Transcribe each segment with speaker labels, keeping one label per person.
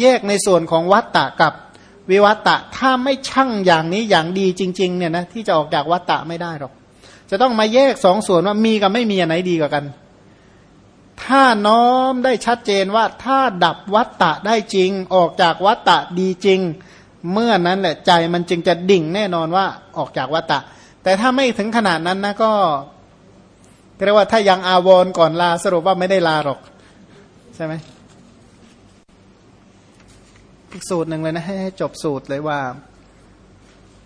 Speaker 1: แยกในส่วนของวัตตะกับวิวัตตะถ้าไม่ชั่งอย่างนี้อย่างดีจริงๆเนี่ยนะที่จะออกจากวัตตะไม่ได้หรอก จะต้องมาแยกสองส่วนว่ามีกับไม่มีอันไหนดีกว่ากัน ถ้าน้อมได้ชัดเจนว่าถ้าดับวัตตะได้จริง ออกจากวัตตะดีจริง เมื่อนั้นแหละใจมันจึงจะดิ่งแน่นอนว่าออกจากวัตตะ แต่ถ้าไม่ถึงขนาดนั้นนะก็เรียกว่าถ้ายังอาวรก่อนลาสรุปว่าไม่ได้ลาหรอก ใช่ไหม อีกสูตรหนึ่งเลยนะให้จบสูตรเลยว่า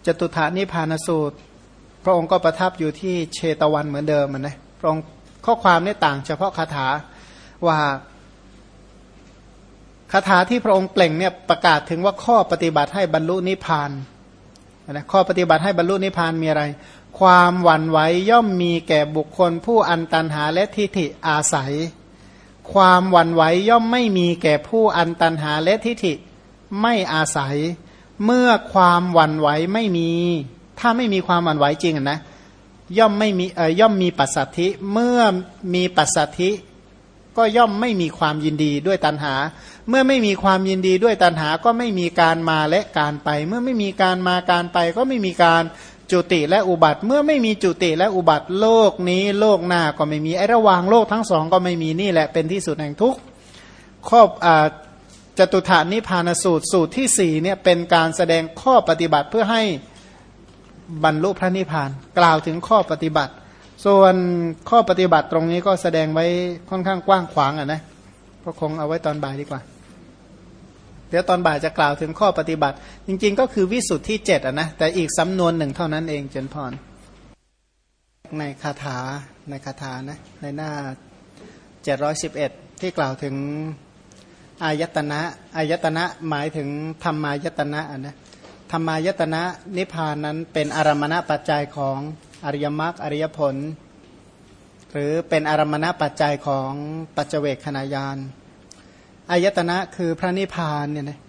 Speaker 1: จตุฐานิพานสูตร พระองค์ก็ประทับอยู่ที่เชตวันเหมือนเดิมนะพระองค์ข้อความนี่ต่างเฉพาะคาถาว่าคาถาที่พระองค์เปล่งเนี่ยประกาศถึงว่าข้อปฏิบัติให้บรรลุนิพพานนะข้อปฏิบัติให้บรรลุนิพพานมีอะไร ความหวั่นไหวย่อมมีแก่บุคคลผู้อันตันหาและทิฏฐิอาศัย ความหวั่นไหวย่อมไม่มีแก่ผู้อันตันหาและทิฏฐิ ไม่อาศัย เมื่อความหวั่นไหวไม่มี ถ้าไม่มีความหวั่นไหวจริงนะย่อมไม่มีเอ่ยย่อมมีปัสสัทธิเมื่อมีปัสสัทธิก็ย่อมไม่มีความยินดีด้วยตัณหา เมื่อไม่มีความยินดีด้วยตัณหาก็ไม่มีการมาและการไป เมื่อไม่มีการมาการไป ก็ไม่มีการจุติและอุบัติ เมื่อไม่มีจุติและอุบัติโลกนี้โลกหน้าก็ไม่มีไอระหว่างโลกทั้งสองก็ไม่มีนี่แหละเป็นที่สุดแห่งทุกข์ครอบอ่า จตุฐานนิพานสูตรสูตรที่สี่เนี่ยเป็นการแสดงข้อปฏิบัติเพื่อให้บรรลุพระนิพพาน กล่าวถึงข้อปฏิบัติ ส่วนข้อปฏิบัติตรงนี้ก็แสดงไว้ค่อนข้างกว้างขวางอะนะก็คงเอาไว้ตอนบ่ายดีกว่า เดี๋ยวตอนบ่ายจะกล่าวถึงข้อปฏิบัติ จริง ๆ ก็คือวิสุทธิเจ็ดอะนะแต่อีกสำนวนหนึ่งเท่านั้นเองเจนพรในคาถาในคาถานะในหน้าเจ็ดร้อยสิบเอ็ดที่กล่าวถึง อายตนะอายตนะหมายถึงธรรมายตนะนะธรรมายตนะนิพพานนั้นเป็นอารมณปัจจัยของอริยมรรคอริยผล หรือเป็นอารมณปัจจัยของปัจเจกขณะยานอายตนะคือพระนิพพานเนี่ยนะ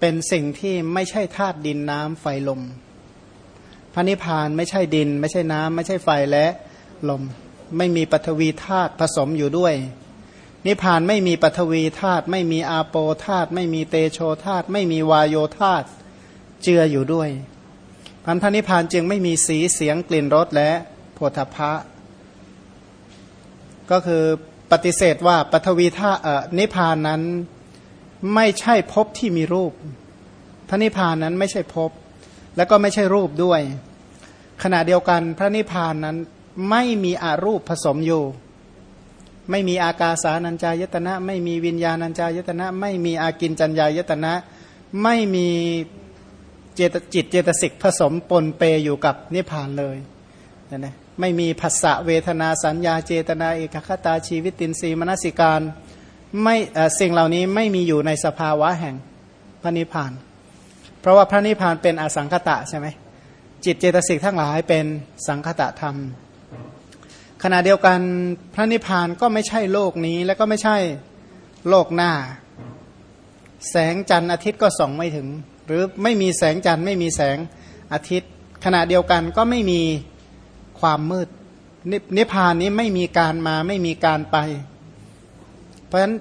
Speaker 1: เป็นสิ่งที่ไม่ใช่ธาตุดินน้ำไฟลม พระนิพพานไม่ใช่ดิน ไม่ใช่น้ำไม่ใช่ไฟและลม ไม่มีปฐวีธาตุผสมอยู่ด้วย นิพพานไม่มีปฐวีธาตุไม่มีอาโปธาตุไม่มีเตโชธาตุไม่มีวายโยธาตุเจืออยู่ด้วยพันธนิพพานจึงไม่มีสีเสียงกลิ่นรสและโพธพะ ก็คือปฏิเสธว่าปฐวีธาตุนิพพานนั้นไม่ใช่ภพที่มีรูปพระนิพพานนั้นไม่ใช่ภพแล้วก็ไม่ใช่รูปด้วย ขณะเดียวกันพระนิพพานนั้นไม่มีอารูปผสมอยู่ ไม่มีอากาสานัญจายตนะ ไม่มีวิญญาณัญจายตนะ ไม่มีอากินจัญญายตนะ ไม่มีเจตจิตเจตสิกผสมปนเปอยู่กับนิพพานเลยนะนะไม่มีภาษะเวทนาสัญญาเจตนาเอกคตาชีวิตินทรีย์มนสิการไม่สิ่งเหล่านี้ไม่มีอยู่ในสภาวะแห่งพระนิพพาน เพราะว่าพระนิพพานเป็นอสังคตะใช่ไหมจิตเจตสิกทั้งหลายเป็นสังคตะธรรม ขณะเดียวกันพระนิพพานก็ไม่ใช่โลกนี้และก็ไม่ใช่โลกหน้า แสงจันทร์อาทิตย์ก็ส่องไม่ถึง หรือไม่มีแสงจันทร์ไม่มีแสงอาทิตย์ ขณะเดียวกันก็ไม่มีความมืดนิพพานนี้ไม่มีการมาไม่มีการไป เพราะฉะนั้น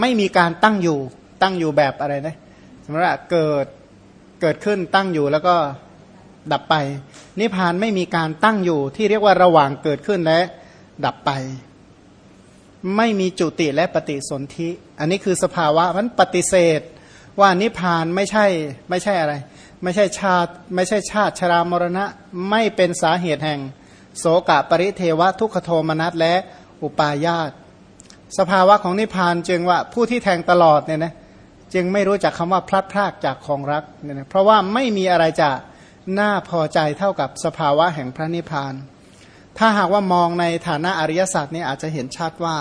Speaker 1: ไม่มีการตั้งอยู่ตั้งอยู่แบบอะไรนะสมมติว่าเกิดเกิดขึ้นตั้งอยู่แล้วก็ ดับไป นิพพานไม่มีการตั้งอยู่ที่เรียกว่าระหว่างเกิดขึ้นและดับไป ไม่มีจุติและปฏิสนธิ อันนี้คือสภาวะมันปฏิเสธ ว่านิพพานไม่ใช่ไม่ใช่อะไร ไม่ใช่ชาติไม่ใช่ชาติชรามรณะไม่เป็นสาเหตุแห่ง โสกะปริเทวะทุกขโทมนัสและอุปาญาตสภาวะของนิพพานจึงว่าผู้ที่แทงตลอดเนี่ยนะจึงไม่รู้จักคำว่าพลัดพรากจากของรักเนี่ยนะเพราะว่าไม่มีอะไรจะ น่าพอใจเท่ากับสภาวะแห่งพระนิพพาน ถ้าหากว่ามองในฐานะอริยสัจนี่อาจจะเห็นชัดว่า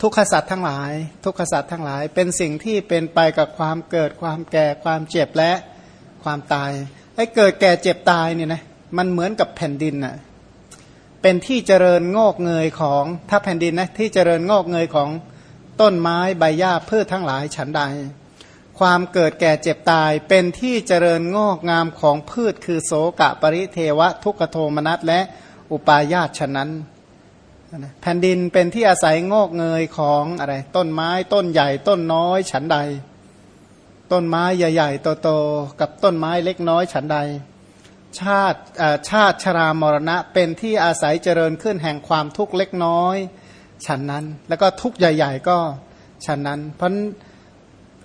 Speaker 1: ทุกขสัจทั้งหลาย ทุกขสัจทั้งหลาย เป็นสิ่งที่เป็นไปกับความเกิดความแก่ความเจ็บและความตายไอ้เกิดแก่เจ็บตายเนี่ยนะมันเหมือนกับแผ่นดินน่ะเป็นที่เจริญงอกเงยของถ้าแผ่นดินนะที่เจริญงอกเงยของต้นไม้ใบหญ้าพืชทั้งหลายฉันใด ความเกิดแก่เจ็บตายเป็นที่เจริญงอกงามของพืชคือโสกะปริเทวะ ทุกขโทมนัสและอุปาญาตฉะนั้นแผ่นดินเป็นที่อาศัยงอกเงยของอะไร ต้นไม้ต้นใหญ่ต้นน้อยฉันใด ต้นไม้ใหญ่ๆโตๆกับต้นไม้เล็กน้อยฉันใด ชาติชาติชรามรณะเป็นที่อาศัยเจริญขึ้นแห่งความทุกข์เล็กน้อยฉันนั้น แล้วก็ทุกข์ใหญ่ ๆ ก็ฉันนั้น เพราะ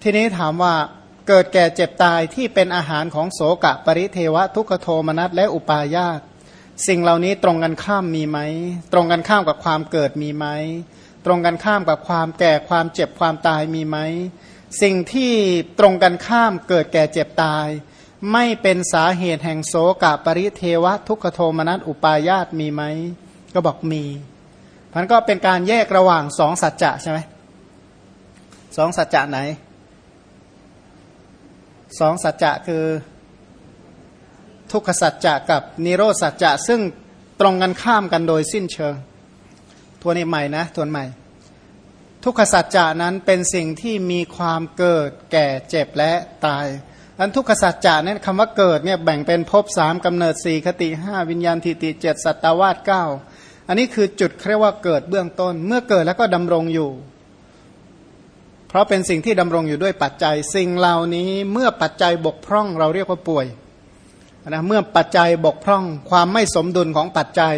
Speaker 1: ทีนี้ถามว่าเกิดแก่เจ็บตายที่เป็นอาหารของโสกะ ปริเทวะ ทุกขโทมนัสและอุปาญาตสิ่งเหล่านี้ตรงกันข้ามมีไหม ตรงกันข้ามกับความเกิดมีไหม ตรงกันข้ามกับความแก่ความเจ็บความตายมีไหม สิ่งที่ตรงกันข้ามเกิดแก่เจ็บตาย ไม่เป็นสาเหตุแห่งโสกะ ปริเทวะ ทุกขโทมนัสอุปาญาตมีไหม ก็บอกมีมันก็เป็นการแยกระหว่างสองสัจจะใช่ไหมสองสัจจะไหน สองสัจจะคือ ทุกขสัจจะกับนิโรสัจจะซึ่งตรงกันข้ามกันโดยสิ้นเชิงทวนใหม่นะทวนใหม่ ทุกขสัจจะนั้นเป็นสิ่งที่มีความเกิดแก่เจ็บและตายอันทุกขสัจจะนั้นคำว่าเกิดเนี่ยแบ่งเป็นภพสามกำเนิดสี่คติห้าวิญญาณทิติเจ็ดสัตวาสเก้าอันนี้คือจุดเรียกว่าเกิดเบื้องต้น เมื่อเกิดแล้วก็ดำรงอยู่ เพราะเป็นสิ่งที่ดำรงอยู่ด้วยปัจจัย สิ่งเหล่านี้เมื่อปัจจัยบกพร่องเราเรียกว่าป่วยนะเมื่อปัจจัยบกพร่องความไม่สมดุลของปัจจัย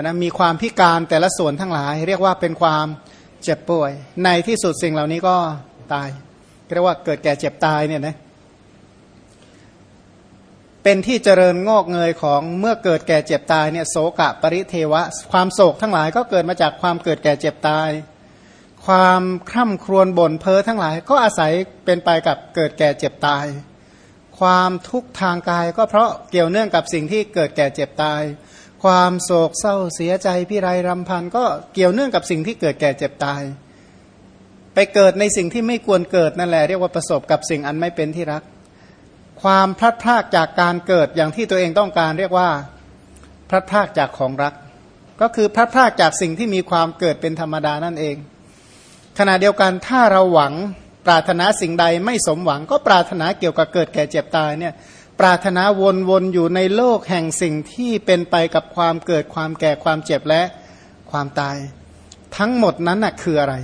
Speaker 1: นะมีความพิการแต่ละส่วนทั้งหลาย เรียกว่าเป็นความเจ็บป่วย ในที่สุดสิ่งเหล่านี้ก็ตายเรียกว่าเกิดแก่เจ็บตายเนี่ยนะเป็นที่เจริญงอกเงยของเมื่อเกิดแก่เจ็บตายเนี่ยโศกะปริเทวะ ความโศกทั้งหลายก็เกิดมาจากความเกิดแก่เจ็บตาย ความคร่ำครวญบ่นเพ้อทั้งหลาย ก็อาศัยเป็นไปกับเกิดแก่เจ็บตาย ความทุกข์ทางกายก็เพราะเกี่ยวเนื่องกับสิ่งที่เกิดแก่เจ็บตาย ความโศกเศร้าเสียใจพิไรรำพันก็เกี่ยวเนื่องกับสิ่งที่เกิดแก่เจ็บตาย ไปเกิดในสิ่งที่ไม่ควรเกิดนั่นแหละเรียกว่าประสบกับสิ่งอันไม่เป็นที่รัก ความพลัดพรากจากการเกิดอย่างที่ตัวเองต้องการเรียกว่าพลัดพรากจากของรัก ก็คือพลัดพรากจากสิ่งที่มีความเกิดเป็นธรรมดานั่นเอง ขณะเดียวกันถ้าเราหวังปรารถนาสิ่งใดไม่สมหวัง ก็ปรารถนาเกี่ยวกับเกิดแก่เจ็บตายเนี่ยปรารถนาวนๆอยู่ในโลกแห่งสิ่งที่เป็นไปกับความเกิดความแก่ความเจ็บและความตาย ทั้งหมดนั้นน่ะคืออะไร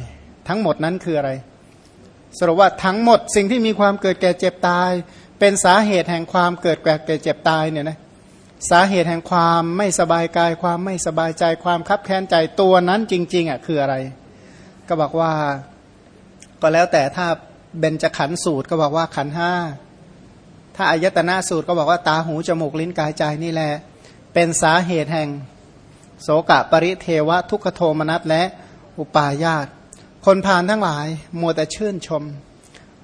Speaker 1: ทั้งหมดนั้นคืออะไรสรุปว่าทั้งหมดสิ่งที่มีความเกิดแก่เจ็บตาย เป็นสาเหตุแห่งความเกิดแก่แก่เจ็บตายเนี่ยนะสาเหตุแห่งความไม่สบายกายความไม่สบายใจความคับแค้นใจตัวนั้นจริงๆอะคืออะไร ก็บอกว่า ก็แล้วแต่ถ้าเบญจขันสูตรก็บอกว่าขันห้าถ้าอายตนะสูตรก็บอกว่าตาหูจมูกลิ้นกายใจนี่แหละ เป็นสาเหตุแห่ง โสกะปริเทวะทุกขโทมนัสและอุปาญาตคนผ่านทั้งหลายมัวแต่ชื่นชม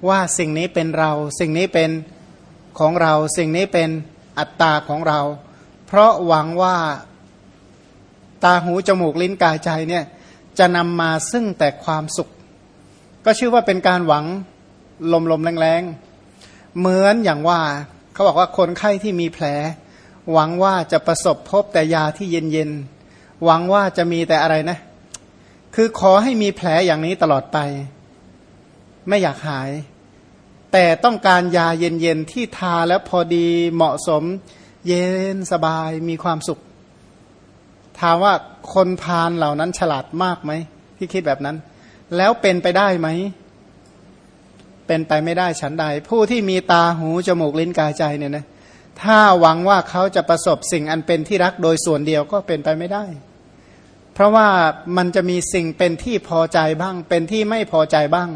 Speaker 1: ว่าสิ่งนี้เป็นเรา สิ่งนี้เป็นของเรา สิ่งนี้เป็นอัตตาของเรา เพราะหวังว่าตาหูจมูกลิ้นกายใจเนี่ย จะนำมาซึ่งแต่ความสุข ก็ชื่อว่าเป็นการหวังลมลมแรงๆ เหมือนอย่างว่าเขาบอกว่าคนไข้ที่มีแผล หวังว่าจะประสบพบแต่ยาที่เย็นๆ หวังว่าจะมีแต่อะไรนะ คือขอให้มีแผลอย่างนี้ตลอดไป ไม่อยากหาย แต่ต้องการยาเย็นๆ ที่ทาแล้วพอดีเหมาะสม เย็นสบายมีความสุข ถามว่าคนพาลเหล่านั้นฉลาดมากไหมที่คิดแบบนั้น แล้วเป็นไปได้ไหม เป็นไปไม่ได้ฉันใด ผู้ที่มีตาหูจมูกลิ้นกายใจเนี่ยนะถ้าหวังว่าเขาจะประสบสิ่งอันเป็นที่รักโดยส่วนเดียวก็เป็นไปไม่ได้ เพราะว่ามันจะมีสิ่งเป็นที่พอใจบ้าง เป็นที่ไม่พอใจบ้าง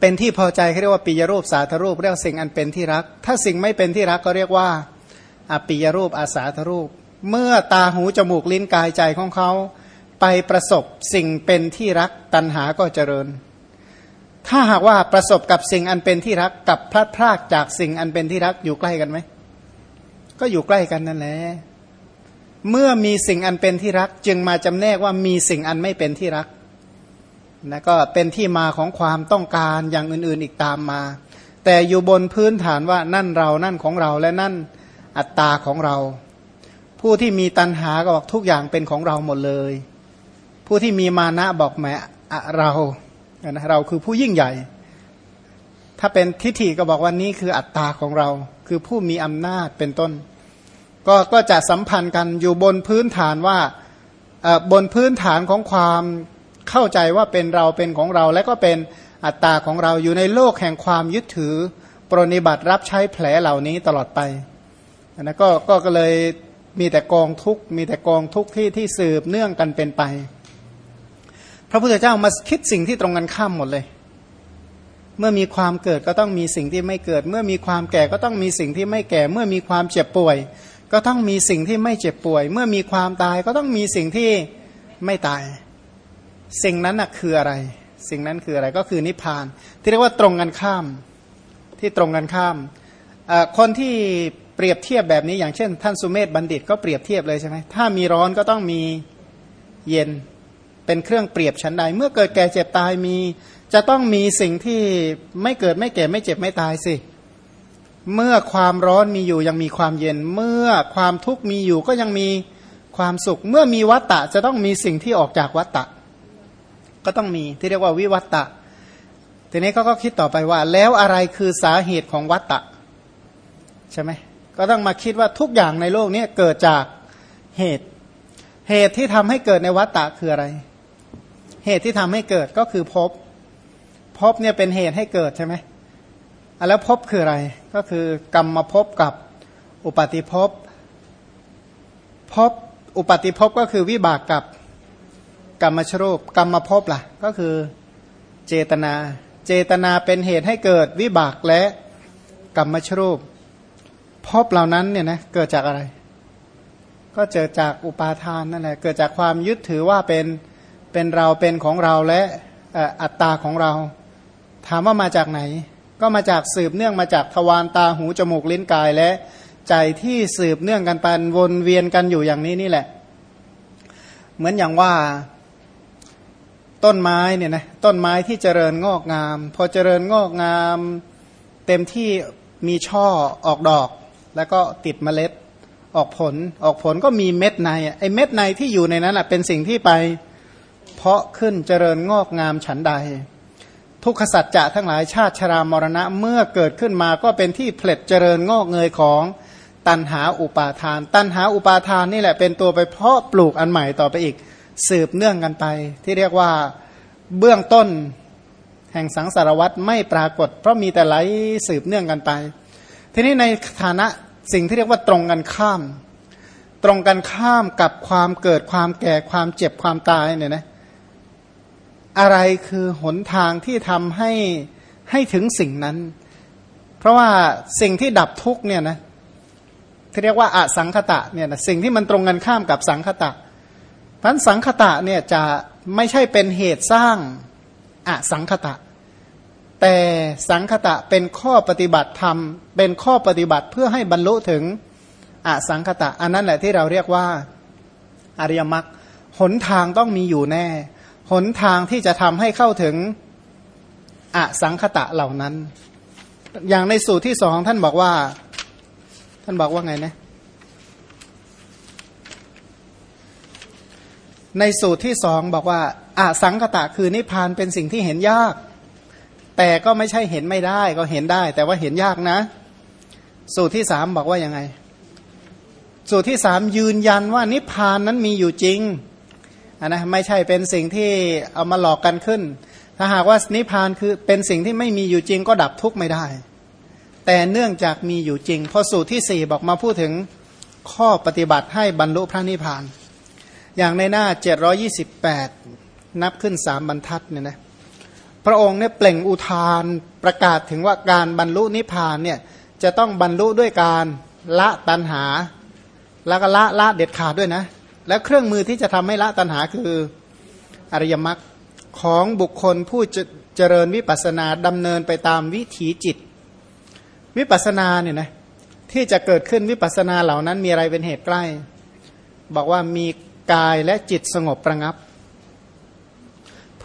Speaker 1: เป็นที่พอใจเขาเรียกว่าปิยรูปสาธรูปเรียกสิ่งอันเป็นที่รัก ถ้าสิ่งไม่เป็นที่รักก็เรียกว่าอปิยรูปอาสาธรูป เมื่อตาหูจมูกลิ้นกายใจของเขา ไปประสบสิ่งเป็นที่รักตัณหาก็เจริญ ถ้าหากว่าประสบกับสิ่งอันเป็นที่รักกับพลัดพรากจากสิ่งอันเป็นที่รักอยู่ใกล้กันไหมก็อยู่ใกล้กันนั่นแหละเมื่อมีสิ่งอันเป็นที่รัก จึงมาจำแนกว่ามีสิ่งอันไม่เป็นที่รักนะก็เป็นที่มาของความต้องการอย่างอื่นๆอีกตามมา แต่อยู่บนพื้นฐานว่านั่นเรานั่นของเราและนั่นอัตตาของเรา ผู้ที่มีตัณหาก็บอกทุกอย่างเป็นของเราหมดเลย ผู้ที่มีมานะบอกแม้เรานะเราคือผู้ยิ่งใหญ่ ถ้าเป็นทิฏฐิก็บอกว่านี้คืออัตตาของเรา คือผู้มีอำนาจเป็นต้น ก็ก็จะสัมพันธ์กันอยู่บนพื้นฐานว่าบนพื้นฐานของความเข้าใจว่าเป็นเราเป็นของเรา และก็เป็นอัตตาของเราอยู่ในโลกแห่งความยึดถือ ปรนิบัติรับใช้แผลเหล่านี้ตลอดไปนะก็ก็เลย มีแต่กองทุกมีแต่กองทุกที่ที่สืบเนื่องกันเป็นไป พระพุทธเจ้ามาคิดสิ่งที่ตรงกันข้ามหมดเลย เมื่อมีความเกิดก็ต้องมีสิ่งที่ไม่เกิด เมื่อมีความแก่ก็ต้องมีสิ่งที่ไม่แก่ เมื่อมีความเจ็บป่วย ก็ต้องมีสิ่งที่ไม่เจ็บป่วย เมื่อมีความตายก็ต้องมีสิ่งที่ไม่ตาย สิ่งนั้นนะคืออะไร สิ่งนั้นคืออะไรก็คือนิพพาน ที่เรียกว่าตรงกันข้ามที่ตรงกันข้ามคนที่ เปรียบเทียบแบบนี้อย่างเช่น ท่านสุเมธบัณฑิตก็เปรียบเทียบเลยใช่ไหมถ้ามีร้อนก็ต้องมีเย็นเป็นเครื่องเปรียบชั้นใด เมื่อเกิดแก่เจ็บตายมี จะต้องมีสิ่งที่ไม่เกิดไม่แก่ไม่เจ็บไม่ตายสิ เมื่อความร้อนมีอยู่ยังมีความเย็น เมื่อความทุกข์มีอยู่ก็ยังมีความสุข เมื่อมีวัตตะจะต้องมีสิ่งที่ออกจากวัตตะ ก็ต้องมีที่เรียกว่าวิวัตตะทีนี้เขาก็คิดต่อไปว่า แล้วอะไรคือสาเหตุของวัตตะใช่ไหม ก็ต้องมาคิดว่าทุกอย่างในโลกนี้เกิดจากเหตุ เหตุที่ทำให้เกิดในวัฏฏะคืออะไร เหตุที่ทำให้เกิดก็คือภพภพเนี่ยเป็นเหตุให้เกิดใช่ไหมแล้วภพคืออะไร ก็คือกรรมมาภพกับอุปาติภพภพอุปาติภพก็คือวิบากกับกรรมชรูปกรรมภพล่ะ ก็คือเจตนา เจตนาเป็นเหตุให้เกิดวิบากและกรรมชรูป ภพเหล่านั้นเนี่ยนะเกิดจากอะไร ก็เกิดจากอุปาทานนั่นแหละเกิดจากความยึดถือว่าเป็นเป็นเราเป็นของเราและอัตตาของเรา ถามว่ามาจากไหน ก็มาจากสืบเนื่องมาจากทวารตาหูจมูกลิ้นกายและใจที่สืบเนื่องกันไปวนเวียนกันอยู่อย่างนี้นี่แหละ เหมือนอย่างว่าต้นไม้เนี่ยนะต้นไม้ที่เจริญงอกงาม พอเจริญงอกงาม เต็มที่มีช่อออกดอก แล้วก็ติดเมล็ดออกผลออกผลก็มีเม็ดในไอเม็ดในที่อยู่ในนั้นเป็นสิ่งที่ไปเพาะขึ้นเจริญงอกงามฉันใด ทุกขสัจจะทั้งหลายชาติชรามรณะเมื่อเกิดขึ้นมาก็เป็นที่ผลิตเจริญงอกเงยของตันหาอุปาทาน ตันหาอุปาทานนี่แหละเป็นตัวไปเพาะปลูกอันใหม่ต่อไปอีกสืบเนื่องกันไป ที่เรียกว่าเบื้องต้นแห่งสังสารวัตรไม่ปรากฏ เพราะมีแต่ไหลสืบเนื่องกันไป ทีนี้ในฐานะ สิ่งที่เรียกว่าตรงกันข้าม ตรงกันข้ามกับความเกิดความแก่ความเจ็บความตายเนี่ยนะอะไรคือหนทางที่ทำให้ให้ถึงสิ่งนั้น เพราะว่าสิ่งที่ดับทุกเนี่ยนะที่เรียกว่าอสังคตะเนี่ยนะสิ่งที่มันตรงกันข้ามกับสังคตะพันสังคตะเนี่ยจะไม่ใช่เป็นเหตุสร้างอสังคตะ แต่สังคตะเป็นข้อปฏิบัติธรรม เป็นข้อปฏิบัติเพื่อให้บรรลุถึงอสังคตะ อันนั้นแหละที่เราเรียกว่าอริยมรรคหนทางต้องมีอยู่แน่ หนทางที่จะทำให้เข้าถึงอสังคตะเหล่านั้น อย่างในสูตรที่สองท่านบอกว่า ท่านบอกว่าไงนะในสูตรที่สองบอกว่าอสังคตะคือนิพพานเป็นสิ่งที่เห็นยาก แต่ก็ไม่ใช่เห็นไม่ได้ก็เห็นได้ แต่ว่าเห็นยากนะ สูตรที่สามบอกว่ายังไง สูตรที่สามยืนยันว่านิพพานนั้นมีอยู่จริงนนะไม่ใช่เป็นสิ่งที่เอามาหลอกกันขึ้น ถ้าหากว่านิพพานคือเป็นสิ่งที่ไม่มีอยู่จริงก็ดับทุกข์ไม่ได้ แต่เนื่องจากมีอยู่จริง พอสูตรที่สี่บอกมาพูดถึงข้อปฏิบัติให้บรรลุพระนิพพาน อย่างในหน้า 728 นับขึ้นสามบรรทัดเนี่ยนะ พระองค์เนี่ยเปล่งอุทานประกาศถึงว่าการบรรลุนิพพานเนี่ยจะต้องบรรลุด้วยการละตัณหา แล้วก็ละละเด็ดขาดด้วยนะ แล้วเครื่องมือที่จะทำให้ละตัณหาคืออริยมรรคของบุคคลผู้เจริญวิปัสนาดำเนินไปตามวิถีจิต วิปัสนาเนี่ยนะที่จะเกิดขึ้นวิปัสนาเหล่านั้นมีอะไรเป็นเหตุใกล้ บอกว่ามีกายและจิตสงบประงับ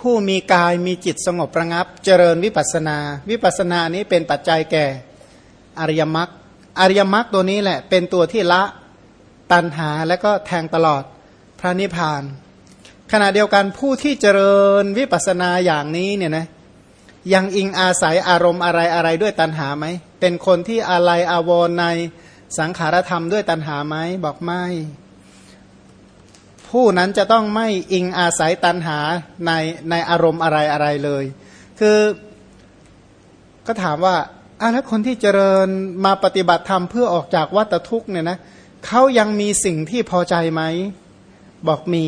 Speaker 1: ผู้มีกายมีจิตสงบระงับ เจริญวิปัสนา วิปัสนานี้เป็นปัจจัยแก่อริยมรรคอริยมรรคตัวนี้แหละ เป็นตัวที่ละตันหาและก็แทงตลอดพระนิพพาน ขณะเดียวกันผู้ที่เจริญวิปัสนาอย่างนี้เนี่ยนะยังอิงอาศัยอารมณ์อะไรอะไรด้วยตันหาไหมเป็นคนที่อะไรอาวรในสังขารธรรมด้วยตันหาไหมบอกไม่ ผู้นั้นจะต้องไม่อิงอาศัยตันหาในในอารมณ์อะไรอะไรเลย คือก็ถามว่าอะแล้วคนที่เจริญมาปฏิบัติธรรมเพื่อออกจากวัฏทุกเนี่ยนะเขายังมีสิ่งที่พอใจไหม บอกมี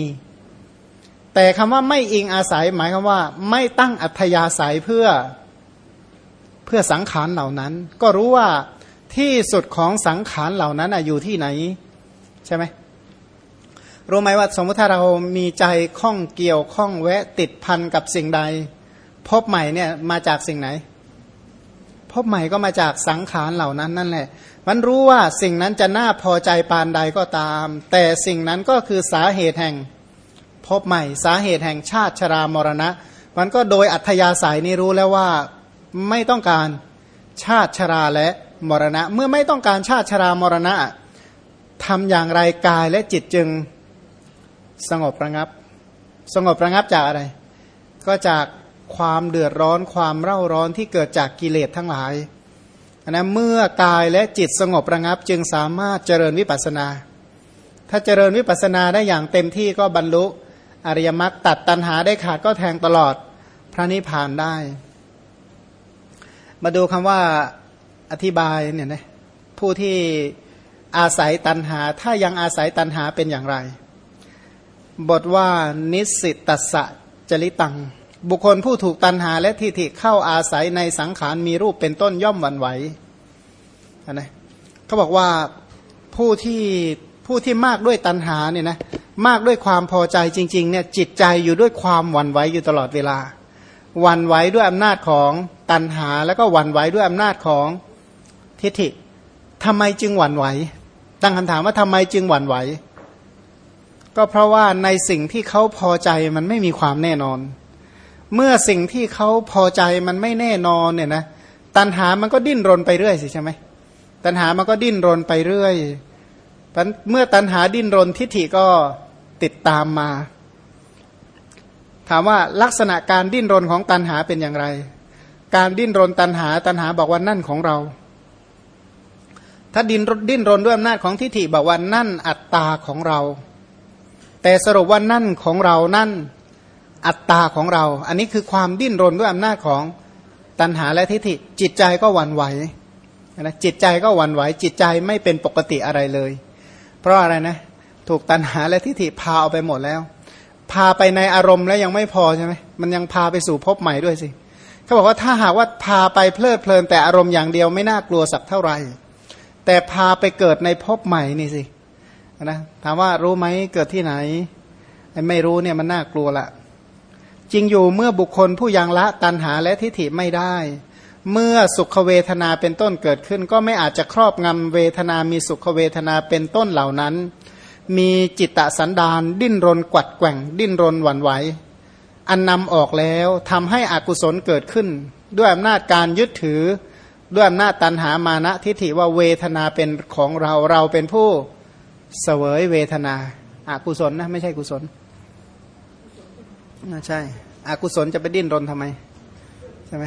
Speaker 1: แต่คำว่าไม่อิงอาศัยหมายความว่า ไม่ตั้งอัธยาศัยเพื่อเพื่อสังขารเหล่านั้น ก็รู้ว่าที่สุดของสังขารเหล่านั้นอยู่ที่ไหน ใช่ไหม รู้ไหมว่าสมมติถ้าเรามีใจคล้องเกี่ยวข้องแวะติดพันกับสิ่งใด พบใหม่เนี่ยมาจากสิ่งไหน พบใหม่ก็มาจากสังขารเหล่านั้นนั่นแหละ มันรู้ว่าสิ่งนั้นจะน่าพอใจปานใดก็ตาม แต่สิ่งนั้นก็คือสาเหตุแห่ง พบใหม่ สาเหตุแห่งชาติชรามรณะ มันก็โดยอัธยาศัยนี้รู้แล้วว่าไม่ต้องการชาติชราและมรณะ เมื่อไม่ต้องการชาติชรามรณะทำอย่างไรกายและจิตจึง สงบระงับ สงบระงับจากอะไร ก็จากความเดือดร้อนความเร่าร้อนที่เกิดจากกิเลสทั้งหลายนะเมื่อกายและจิตสงบระงับ จึงสามารถเจริญวิปัสนา ถ้าเจริญวิปัสนาได้อย่างเต็มที่ก็บรรลุอริยมรรคตัดตัณหาได้ขาดก็แทงตลอดพระนิพพานได้ มาดูคำว่าอธิบายเนี่ยนะผู้ที่อาศัยตัณหา ถ้ายังอาศัยตัณหาเป็นอย่างไร บทว่านิสิตตสะจริตัง บุคคลผู้ถูกตันหาและทิฏฐิเข้าอาศัยในสังขารมีรูปเป็นต้นย่อมหวั่นไหวนะเขาบอกว่าผู้ที่ผู้ที่มากด้วยตันหาเนี่ยนะมากด้วยความพอใจจริงๆเนี่ยจิตใจอยู่ด้วยความหวั่นไหวอยู่ตลอดเวลาหวั่นไหวด้วยอำนาจของตันหา แล้วก็หวั่นไหวด้วยอำนาจของทิฏฐิทำไมจึงหวั่นไหว ตั้งคำถามว่าทำไมจึงหวั่นไหว ก็เพราะว่าในสิ่งที่เขาพอใจมันไม่มีความแน่นอน เมื่อสิ่งที่เขาพอใจมันไม่แน่นอนเนี่ยนะตัณหามันก็ดิ้นรนไปเรื่อยสิใช่ไหมตัณหามันก็ดิ้นรนไปเรื่อยเมื่อตัณหาดิ้นรนทิฏฐิก็ติดตามมา ถามว่าลักษณะการดิ้นรนของตัณหาเป็นอย่างไร การดิ้นรนตัณหาตัณหาบอกว่านั่นของเรา ถ้าดิ้นดิ้นรนด้วยอำนาจของทิฏฐิบอกว่านั่นอัตตาของเรา แต่สรุปว่านั่นของเรานั่นอัตตาของเรา อันนี้คือความดิ้นรนด้วยอำนาจของตัณหาและทิฏฐิจิตใจก็หวั่นไหวนะจิตใจก็หวั่นไหว จิตใจไม่เป็นปกติอะไรเลย เพราะอะไรนะ ถูกตัณหาและทิฏฐิพาเอาไปหมดแล้ว พาไปในอารมณ์แล้วยังไม่พอใช่ไหมมันยังพาไปสู่พบใหม่ด้วยสิเขาบอกว่าถ้าหากว่าพาไปเพลิดเพลินแต่อารมณ์อย่างเดียวไม่น่ากลัวสักเท่าไหร่ แต่พาไปเกิดในพบใหม่นี่สิ นะถามว่ารู้ไหมเกิดที่ไหนไม่รู้เนี่ยมันน่ากลัวละจริงอยู่เมื่อบุคคลผู้ยังละตันหาและทิฏฐิไม่ได้ เมื่อสุขเวทนาเป็นต้นเกิดขึ้น ก็ไม่อาจจะครอบงำเวทนามีสุขเวทนาเป็นต้นเหล่านั้น มีจิตตสันดานดิ้นรนกวัดแกว่ง ดิ้นรนหวั่นไหวอันนำออกแล้วทำให้อกุศลเกิดขึ้น ด้วยอำนาจการยึดถือ ด้วยอำนาจตันหามานะทิฏฐิว่าเวทนาเป็นของเราเราเป็นผู้ เสวยเวทนาอากุศลนะไม่ใช่กุศลน่าใช่อากุศลจะไปดิ้นรนทำไมใช่ไหม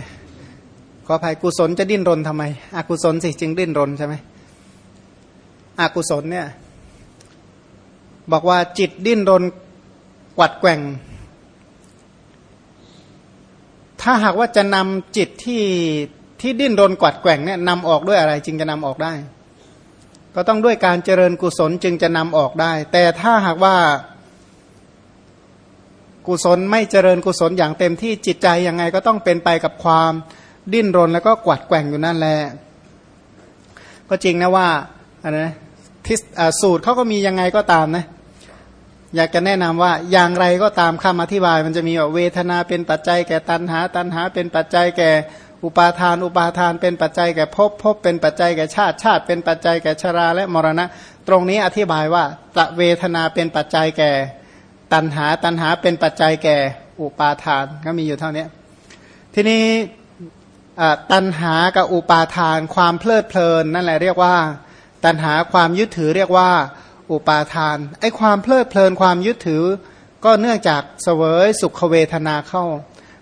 Speaker 1: ขออภัยกุศลจะดิ้นรนทำไมอากุศลสิจึงดิ้นรนใช่ไหมอากุศลเนี่ยบอกว่าจิตดิ้นรนกวัดแกว่ง ถ้าหากว่าจะนำจิตที่ที่ดิ้นรนกวัดแกว่งเนี่ยนำออกด้วยอะไรจึงจะนำออกได้ ก็ต้องด้วยการเจริญกุศลจึงจะนำออกได้ แต่ถ้าหากว่ากุศลไม่เจริญกุศลอย่างเต็มที่จิตใจยังไงก็ต้องเป็นไปกับความดิ้นรนแล้วก็กวัดแกว่งอยู่นั่นแหละก็จริงนะว่าอะไรนะทิศสูตรเขาก็มียังไงก็ตามนะอยากจะแนะนำว่าอย่างไรก็ตามคำอธิบาย มันจะมีว่าเวทนาเป็นปัจจัยแก่ตัณหา ตัณหาเป็นปัจจัยแก่ อุปาทาน อุปาทานเป็นปัจจัยแก่ภพภพเป็นปัจจัยแก่ชาติชาติ เป็นปัจจัยแก่ชราและมรณะ ตรงนี้อธิบายว่าตะเวทนาเป็นปัจจัยแก่ ตัณหาตัณหาเป็นปัจจัยแก่อุปาทานก็มีอยู่เท่านี้ทีนี้ตัณหากับอุปาทาน ความเพลิดเพลินนั่นแหละเรียกว่า ตัณหาความยึดถือเรียกว่า อุปาทานไอ้ความเพลิดเพลินความยึดถือ ก็เนื่องจากเสวยสุขเวทนาเข้า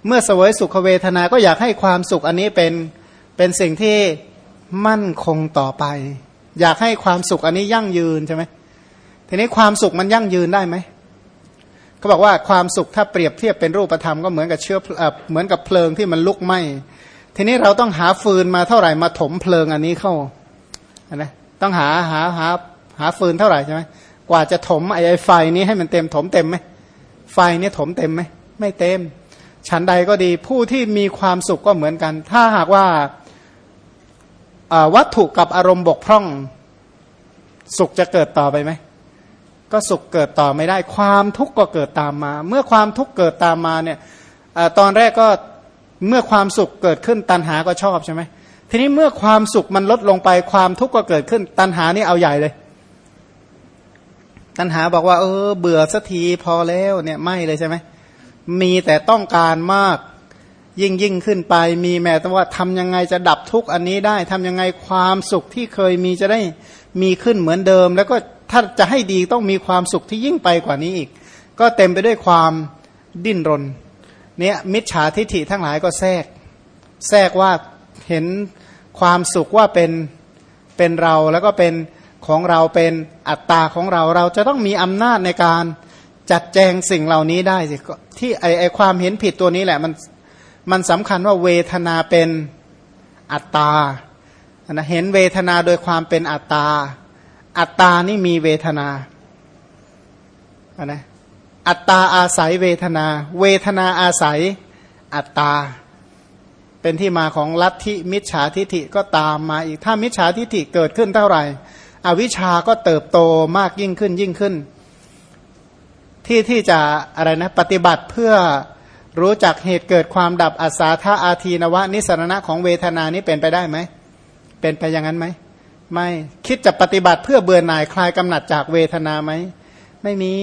Speaker 1: มื่อเสวยสุขเวทนาก็อยากให้ความสุขอันนี้เป็นเป็นสิ่งที่มั่นคงต่อไป อยากให้ความสุขอันนี้ยั่งยืนใช่ไหมทีนี้ความสุขมันยั่งยืนได้ไหมเขาบอกว่าความสุขถ้าเปรียบเทียบเป็นรูปธรรมก็เหมือนกับเชื้อเหมือนกับเพลิงที่มันลุกไหม้ทีนี้เราต้องหาฟืนมาเท่าไหร่มาถมเพลิงอันนี้เข้านะต้องหาหาหาหาฟืนเท่าไหร่ใช่ไหมกว่าจะถมไอ้ไฟนี้ให้มันเต็มถมเต็มไหมไฟนี้ถมเต็มไหมไม่เต็ม ชั้นใดก็ดีผู้ที่มีความสุขก็เหมือนกัน ถ้าหากว่าวัตถุกับอารมณ์บกพร่อง สุขจะเกิดต่อไปไหมก็สุขเกิดต่อไม่ได้ ความทุกข์ก็เกิดตามมา เมื่อความทุกข์เกิดตามมาเนี่ยอตอนแรกก็เมื่อความสุขเกิดขึ้นตัณหาก็ชอบใช่ไหมทีนี้เมื่อความสุขมันลดลงไปความทุกข์ก็เกิดขึ้น ตัณหานี่เอาใหญ่เลย ตัณหาบอกว่า เออ เบื่อสักทีพอแล้วเนี่ยไม่เลยใช่ไหม มีแต่ต้องการมาก ยิ่งยิ่งขึ้นไป มีแม้แต่ว่าทำยังไงจะดับทุกข์อันนี้ได้ทำยังไงความสุขที่เคยมีจะได้มีขึ้นเหมือนเดิม แล้วก็ถ้าจะให้ดีต้องมีความสุขที่ยิ่งไปกว่านี้อีก ก็เต็มไปด้วยความดิ้นรนเนี่ยมิจฉาทิฐิทั้งหลายก็แทรก แทรกว่าเห็นความสุขว่าเป็นเป็นเราแล้วก็เป็นของเราเป็นอัตตาของเราเราจะต้องมีอำนาจในการ จัดแจงสิ่งเหล่านี้ได้สิที่ไอไอความเห็นผิดตัวนี้แหละมันมันสำคัญว่าเวทนาเป็นอัตตานะเห็นเวทนาโดยความเป็นอัตตา อัตตานี่มีเวทนานะอัตตาอาศัยเวทนา เวทนาอาศัยอัตตา เป็นที่มาของลัทธิมิจฉาทิฐิก็ตามมาอีกถ้ามิจฉาทิฐิเกิดขึ้นเท่าไหร่ อวิชาก็เติบโตมากยิ่งขึ้นยิ่งขึ้น ที่ที่จะอะไรนะปฏิบัติเพื่อรู้จักเหตุเกิดความดับอัศาธาอาทีนวะ นิสรณะของเวทนานี้เป็นไปได้ไหม เป็นไปอย่างนั้นไหม ไม่คิดจะปฏิบัติเพื่อเบื่อหน่ายคลายกำหนัดจากเวทนาไหม ไม่มี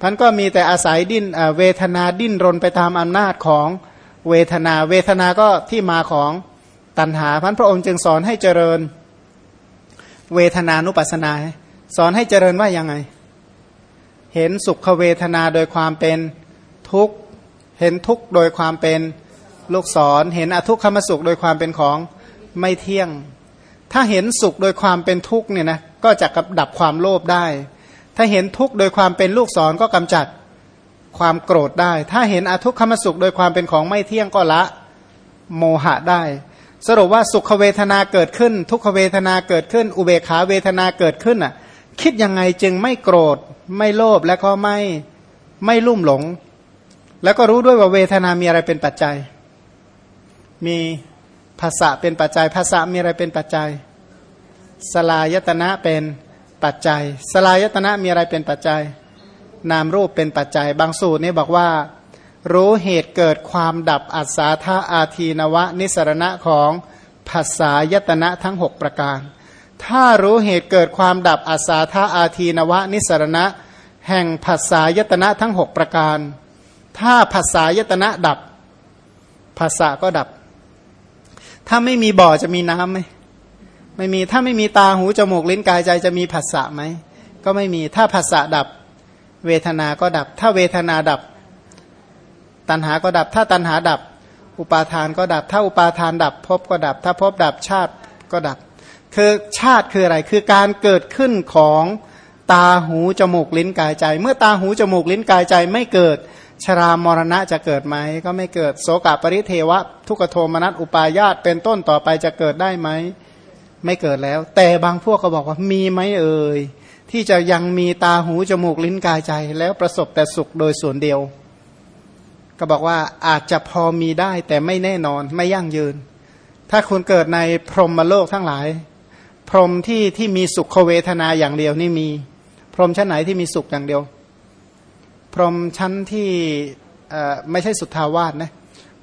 Speaker 1: พันก็มีแต่อาศัยดิ้นเวทนาดิ้นรนไปตามอำนาจของเวทนา เวทนาก็ที่มาของตัณหาพันพระองค์จึงสอนให้เจริญ เวทนานุปัสสนา สอนให้เจริญว่ายังไง เห็นสุขเวทนาโดยความเป็นทุกข์เห็นทุกข์โดยความเป็นลูกศร เห็นอทุกขมสุขโดยความเป็นของไม่เที่ยง ถ้าเห็นสุขโดยความเป็นทุกข์เนี่ยนะก็จะกับดับความโลภได้ ถ้าเห็นทุกข์โดยความเป็นลูกศรก็กำจัดความโกรธได้ ถ้าเห็นอทุกขมสุขโดยความเป็นของไม่เที่ยงก็ละโมหะได้ สรุปว่าสุขเวทนาเกิดขึ้น ทุกขเวทนาเกิดขึ้น อุเบขาเวทนาเกิดขึ้นอะ คิดยังไงจึงไม่โกรธ ไม่โลภและก็ไม่ไม่ลุ่มหลง แล้วก็รู้ด้วยว่าเวทนามีอะไรเป็นปัจจัย มีภาษาเป็นปัจจัยภาษามีอะไรเป็นปัจจัย สลายตนะเป็นปัจจัย สลายตนะมีอะไรเป็นปัจจัย นามรูปเป็นปัจจัย บางสูตรนี่บอกว่า รู้เหตุเกิดความดับอัศาธาอาทีนวะ นิสรณะของภาษายตนะทั้งหกประการ ถ้ารู้เหตุเกิดความดับอัศาธาอาทีนวะ นิสรณะ แห่งภาษายตนะทั้งหกประการ ถ้าภาษายตนะดับภาษาก็ดับ ถ้าไม่มีบ่อจะมีน้ำไหมไม่มีถ้าไม่มีตาหูจมูกลิ้นกายใจจะมีภาษาไหมก็ไม่มีถ้าภาษาดับ เวทนาก็ดับ ถ้าเวทนาดับ ตัณหาก็ดับ ถ้าตัณหาดับ อุปาทานก็ดับ ถ้าอุปาทานดับภพก็ดับ ถ้าภพดับชาติก็ดับ คือชาติคืออะไร คือการเกิดขึ้นของตาหูจมูกลิ้นกายใจ เมื่อตาหูจมูกลิ้นกายใจไม่เกิดชรามรณะจะเกิดไหมก็ไม่เกิดโสกปริเทวะ ทุกโทมนัสอุปายาตเป็นต้นต่อไปจะเกิดได้ไหมไม่เกิดแล้ว แต่บางพวกก็บอกว่ามีไหมเอ่ยที่จะยังมีตาหูจมูกลิ้นกายใจ แล้วประสบแต่สุขโดยส่วนเดียว ก็บอกว่าอาจจะพอมีได้แต่ไม่แน่นอนไม่ยั่งยืน ถ้าคุณเกิดในพรหมโลกทั้งหลาย พรหมที่ที่มีสุขเวทนาอย่างเดียวนี่มี พรหมชั้นไหนที่มีสุขอย่างเดียว พรหมชั้นที่ไม่ใช่สุทธาวาสนะ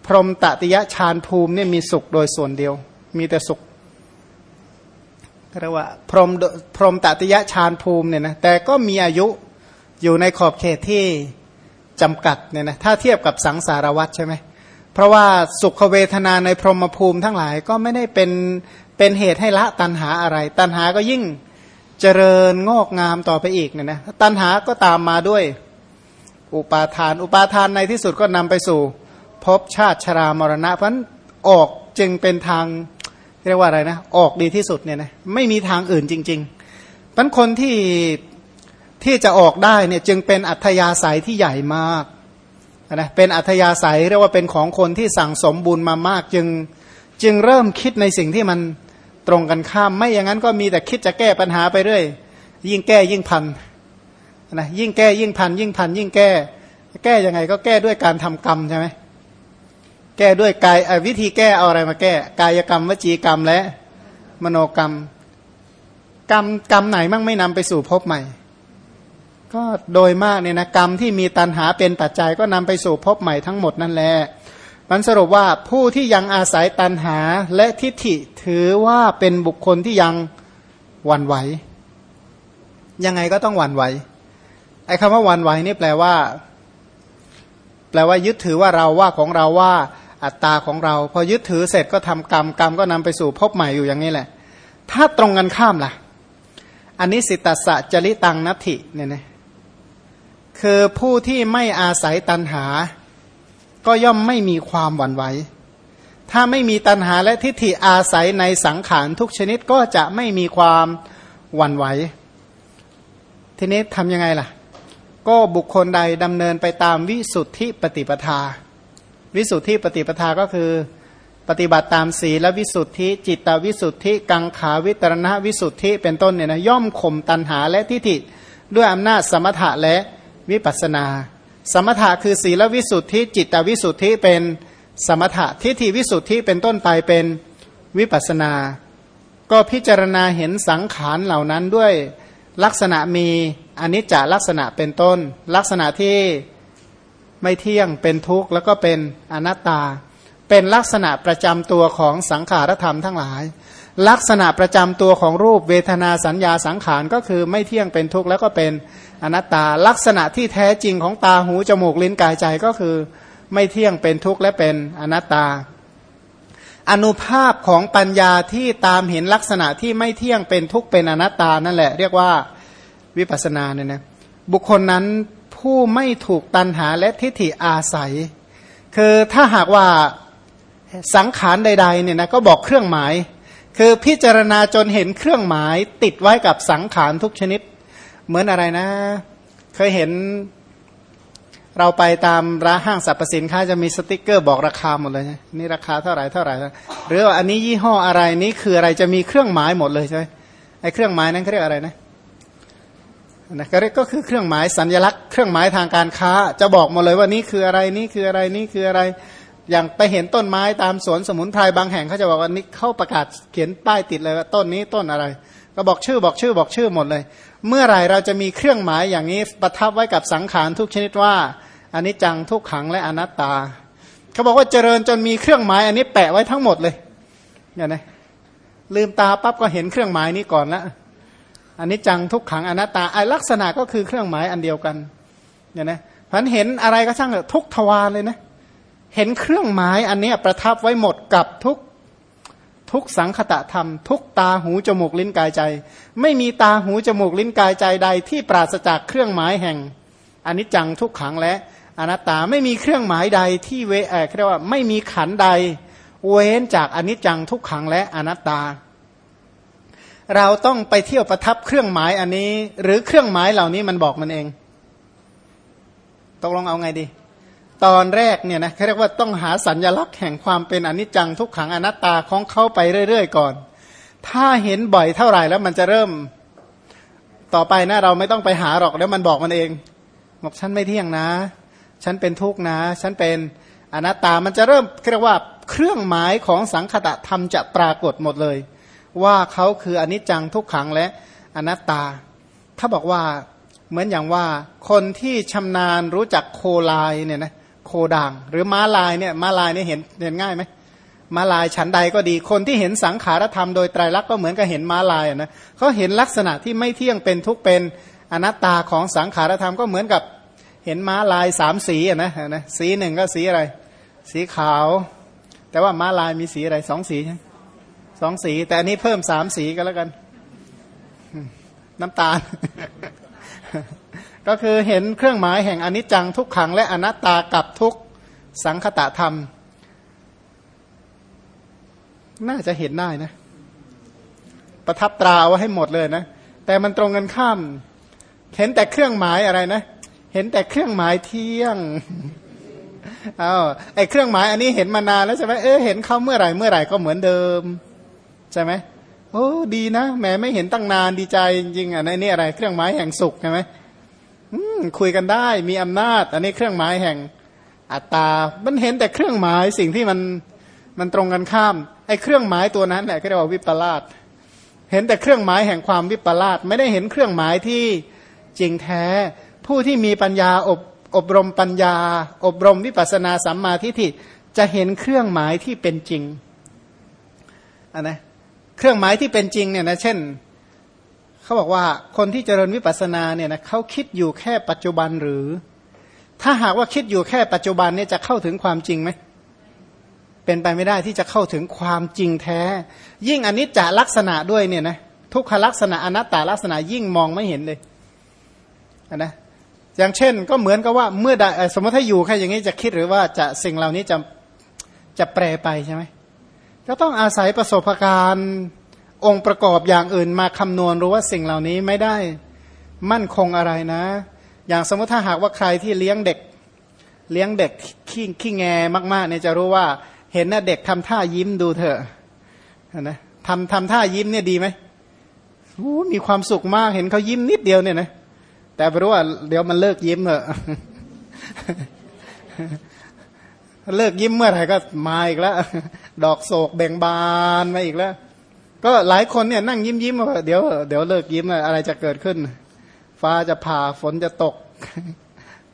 Speaker 1: พรหมตติยะฌานภูมิเนี่ยมีสุขโดยส่วนเดียว มีแต่สุขเรียกว่าพรหมพรหมตติยะฌานภูมิเนี่ยนะแต่ก็มีอายุอยู่ในขอบเขตที่จำกัดเนี่ยนะถ้าเทียบกับสังสารวัตรใช่ไหมเพราะว่าสุขเวทนาในพรหมภูมิทั้งหลายก็ไม่ได้เป็น เป็นเหตุให้ละตันหาอะไร ตันหาก็ยิ่งเจริญงอกงามต่อไปอีกเนี่ยนะตันหาก็ตามมาด้วย อุปาทาน อุปาทานในที่สุดก็นำไปสู่ภพชาติชรามรณะเพราะนั้นออกจึงเป็นทางเรียกว่าอะไรนะออกดีที่สุดเนี่ยนะไม่มีทางอื่นจริงๆเพราะคนที่ที่จะออกได้เนี่ยจึงเป็นอัธยาศัยที่ใหญ่มากนะเป็นอัธยาศัยเรียกว่าเป็นของคนที่สั่งสมบุญมามาก จึงจึงเริ่มคิดในสิ่งที่มัน ตรงกันข้ามไม่อย่างนั้นก็มีแต่คิดจะแก้ปัญหาไปเรื่อย ยิ่งแก้ยิ่งพันนะยิ่งแก้ยิ่งพัน ยิ่งพัน ยิ่งแก้ แก้ยังไงก็แก้ด้วยการทำกรรมใช่ไหมแก้ด้วยกายวิธีแก้เอาอะไรมาแก้ กายกรรมวจีกรรมและมโนกรรม กรรมกรรมไหนมั่งไม่นำไปสู่ภพใหม่ ก็โดยมากเนี่ยนะกรรมที่มีตันหาเป็นปัจจัยก็นำไปสู่ภพใหม่ทั้งหมดนั่นแหละ มันสรุปว่าผู้ที่ยังอาศัยตันหาและทิฏฐิถือว่าเป็นบุคคลที่ยังหวั่นไหว ยังไงก็ต้องหวั่นไหวไอ้คำว่าหวั่นไหวนี่แปลว่า แปลว่ายึดถือว่าเราว่าของเราว่าอัตตาของเรา พอยึดถือเสร็จก็ทำกรรมกรรมก็นำไปสู่พบใหม่อยู่อย่างนี้แหละ ถ้าตรงกันข้ามล่ะ อันนี้สิตตสะจริตังนัตถิเนี่ยนะคือผู้ที่ไม่อาศัยตันหา ก็ย่อมไม่มีความหวั่นไหว ถ้าไม่มีตันหาและทิฏฐิอาศัยในสังขารทุกชนิดก็จะไม่มีความหวั่นไหว ทีนี้ทำยังไงล่ะ ก็บุคคลใดดำเนินไปตามวิสุทธิปฏิปทา วิสุทธิปฏิปทาก็คือปฏิบัติตามสีและวิสุทธิ จิตตวิสุทธิ กังขาวิตรณวิสุทธิเป็นต้นเนี่ยนะย่อมข่มตัณหาและทิฏฐิด้วยอำนาจสมถะและวิปัสนา สมถะคือสีและวิสุทธิจิตตวิสุทธิเป็นสมถะทิฏฐิวิสุทธิเป็นต้นไปเป็นวิปัสนา ก็พิจารณาเห็นสังขารเหล่านั้นด้วยลักษณะมีอนิจจลักษณะเป็นต้น ลักษณะที่ไม่เที่ยงเป็นทุกข์แล้วก็เป็นอนัตตา เป็นลักษณะประจำตัวของสังขารธรรมทั้งหลาย ลักษณะประจำตัวของรูปเวทนาสัญญาสังขารก็คือไม่เที่ยงเป็นทุกข์แล้วก็เป็นอนัตตา ลักษณะที่แท้จริงของตาหูจมูกลิ้นกายใจก็คือ ไม่เที่ยงเป็นทุกข์และเป็นอนัตตา อนุภาพของปัญญาที่ตามเห็นลักษณะที่ไม่เที่ยงเป็นทุกข์เป็นอนัตตานั่นแหละ เรียกว่าวิปัสสนาเนี่ยนะบุคคลนั้นผู้ไม่ถูกตันหาและทิฏฐิอาศัย คือถ้าหากว่าสังขารใดๆเนี่ยนะก็บอกเครื่องหมาย คือพิจารณาจนเห็นเครื่องหมายติดไว้กับสังขารทุกชนิด เหมือนอะไรนะ เคยเห็นเราไปตามร้านห้างสรรพสินค้าจะมีสติกเกอร์บอกราคาหมดเลยนี่ราคาเท่าไหร่เท่าไหร่หรือว่าอันนี้ยี่ห้ออะไรนี้คืออะไรจะมีเครื่องหมายหมดเลยใช่ไหมไอ้เครื่องหมายนั้นเขาเรียกอะไรนะนะก็คือเครื่องหมายสัญลักษณ์เครื่องหมายทางการค้า จะบอกมาเลยว่านี่คืออะไรนี่คืออะไรนี่คืออะไร อย่างไปเห็นต้นไม้ตามสวนสมุนไพรบางแห่งเขาจะบอกว่านี่เขาประกาศเขียนป้ายติดเลยว่าต้นนี้ต้นอะไร ก็บอกชื่อบอกชื่อบอกชื่อหมดเลย เมื่อไหร่เราจะมีเครื่องหมายอย่างนี้ประทับไว้กับสังขารทุกชนิดว่าอันนี้จังทุกขังและอนัตตาเขาบอกว่าเจริญจนมีเครื่องหมาย อันนี้แปะไว้ทั้งหมดเลยเนี่ยนะลืมตาปั๊บก็เห็นเครื่องหมายนี้ก่อนล้วอันนี้จังทุกขังอนัตตาไอลักษณะก็คือเครื่องหมายอันเดียวกันเนี่ยนะพันเห็นอะไรก็ช่างทุกทวารเลยนะ เห็นเครื่องหมายอันนี้ประทับไว้หมดกับทุกทุกสังคตะธรรม ทุกตาหูจมูกลิ้นกายใจ ไม่มีตาหูจมูกลิ้นกายใจใด ที่ปราศจากเครื่องหมายแห่งอันนี้จังทุกขังและอนัตตาไม่มีเครื่องหมายใดที่เวเอเรียกว่าไม่มีขันใด เว้นจากอนิจจังทุกขังและอนัตตา เราต้องไปเที่ยวประทับเครื่องหมายอันนี้ หรือเครื่องหมายเหล่านี้มันบอกมันเองตกลงเอาไงดี ตอนแรกเนี่ยนะเขาเรียกว่าต้องหาสัญญลักษณ์แห่งความเป็นอนิจจังทุกขังอนัตตาของเขาไปเรื่อยๆก่อน ถ้าเห็นบ่อยเท่าไหร่แล้วมันจะเริ่ม ต่อไปนะเราไม่ต้องไปหาหรอกแล้วมันบอกมันเองบอกฉันไม่เที่ยงนะ ฉันเป็นทุกข์นะ ฉันเป็นอนัตตามันจะเริ่มเรียกว่าเครื่องหมายของสังคตะธรรมจะปรากฏหมดเลย ว่าเขาคืออนิจจังทุกขังและอนัตตา ถ้าบอกว่าเหมือนอย่างว่าคนที่ชำนาญรู้จักโคลายเนี่ยนะ โคด่าง หรือม้าลายเนี่ยม้าลายเนี่ยเห็นเห็นง่ายไหมม้าลายฉันใดก็ดี คนที่เห็นสังขารธรรมโดยไตรลักษณ์ก็เหมือนกับเห็นม้าลายนะเขาเห็นลักษณะที่ไม่เที่ยงเป็นทุกเป็นอนัตตาของสังขารธรรมก็เหมือนกับเห็นม้าลายสามสีอะนะนะสีหนึ่งก็สีอะไร สีขาว แต่ว่าม้าลายมีสีอะไรสองสีใช่สองสี แต่อันนี้เพิ่มสามสีก็แล้วกัน น้ำตาล ก็คือเห็นเครื่องหมายแห่งอนิจจังทุกขังและอนัตตากับทุกสังคตะธรรม น่าจะเห็นได้นะ ประทับตราไว้ให้หมดเลยนะ แต่มันตรงกันข้าม เห็นแต่เครื่องหมายอะไรนะ เห็นแต่เครื่องหมายเที่ยงอ้าวไอ้เครื่องหมายอันนี้เห็นมานานแล้วใช่ไหมเออเห็นเขาเมื่อไหร่เมื่อไหร่ก็เหมือนเดิม ใช่ไหมโอ้ดีนะแหมไม่เห็นตั้งนานดีใจจริงๆอะนี่อะไร เครื่องหมายแห่งสุขใช่ไหม คุยกันได้มีอำนาจ อันนี้เครื่องหมายแห่งอัตตา มันเห็นแต่เครื่องหมายสิ่งที่มันมันตรงกันข้ามไอ้เครื่องหมายตัวนั้นแหละก็เรียกว่าวิปลาสเห็นแต่เครื่องหมายแห่งความวิปลาสไม่ได้เห็นเครื่องหมายที่จริงแท้ ผู้ที่มีปัญญาอบอบรมปัญญา อบรมวิปัสนาสัมมาทิฏฐิจะเห็นเครื่องหมายที่เป็นจริงอันนะเครื่องหมายที่เป็นจริงเนี่ยนะเช่น เขาบอกว่าคนที่เจริญวิปัสนาเนี่ยนะเขาคิดอยู่แค่ปัจจุบันหรือ ถ้าหากว่าคิดอยู่แค่ปัจจุบันเนี่ยจะเข้าถึงความจริงไหมเป็นไปไม่ได้ที่จะเข้าถึงความจริงแท้ ยิ่งอันนี้จะลักษณะด้วยเนี่ยนะทุกขลักษณะอนัตตลักษณะยิ่งมองไม่เห็นเลยนะอย่างเช่นก็เหมือนกับว่าเมื่อใดสมมติถ้าอยู่แค่อย่างนี้จะคิดหรือว่าจะสิ่งเหล่านี้จะจะแปรไปใช่ไหมก็ต้องอาศัยประสบการณ์ องค์ประกอบอย่างอื่นมาคำนวณรู้ว่าสิ่งเหล่านี้ไม่ได้มั่นคงอะไรนะ อย่างสมมติถ้าหากว่าใครที่เลี้ยงเด็ก เลี้ยงเด็กขี้ขี้แงมากๆเนี่ยจะรู้ว่า เห็นนะเด็กทำท่ายิ้มดูเถอะนะทำทำท่ายิ้มเนี่ยดีไหมมีความสุขมากเห็นเขายิ้มนิดเดียวเนี่ยนะแต่ไม่รู้ว่าเดี๋ยวมันเลิกยิ้มเถอะเลิกยิ้มเมื่อไหร่ก็มาอีกแล้ว ดอกโศกแบ่งบานมาอีกแล้ว ก็หลายคนเนี่ยนั่งยิ้มยิ้มาเดี๋ยวเดี๋ยวเลิกยิ้มอะไรจะเกิดขึ้น ฟ้าจะผ่าฝนจะตก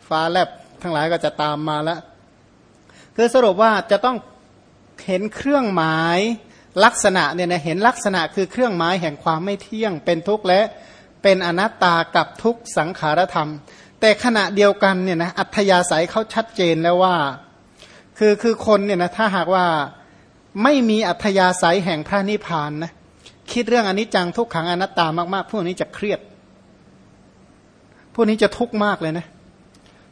Speaker 1: ฟ้าแลบทั้งหลายก็จะตามมาแล้วคือสรุปว่าจะต้องเห็นเครื่องหมายลักษณะเนี่ยนะเห็นลักษณะคือเครื่องหมายแห่งความไม่เที่ยง เป็นทุกข์และเป็นอนัตตากับทุกสังขารธรรม แต่ขณะเดียวกันเนี่ยนะอัธยาศัยเขาชัดเจนแล้วว่า คือคือคนเนี่ยนะถ้าหากว่าไม่มีอัธยาศัยแห่งพระนิพพานนะ คิดเรื่องอนิจจังทุกขังอนัตตามากๆ พวกนี้จะเครียด พวกนี้จะทุกข์มากเลยนะ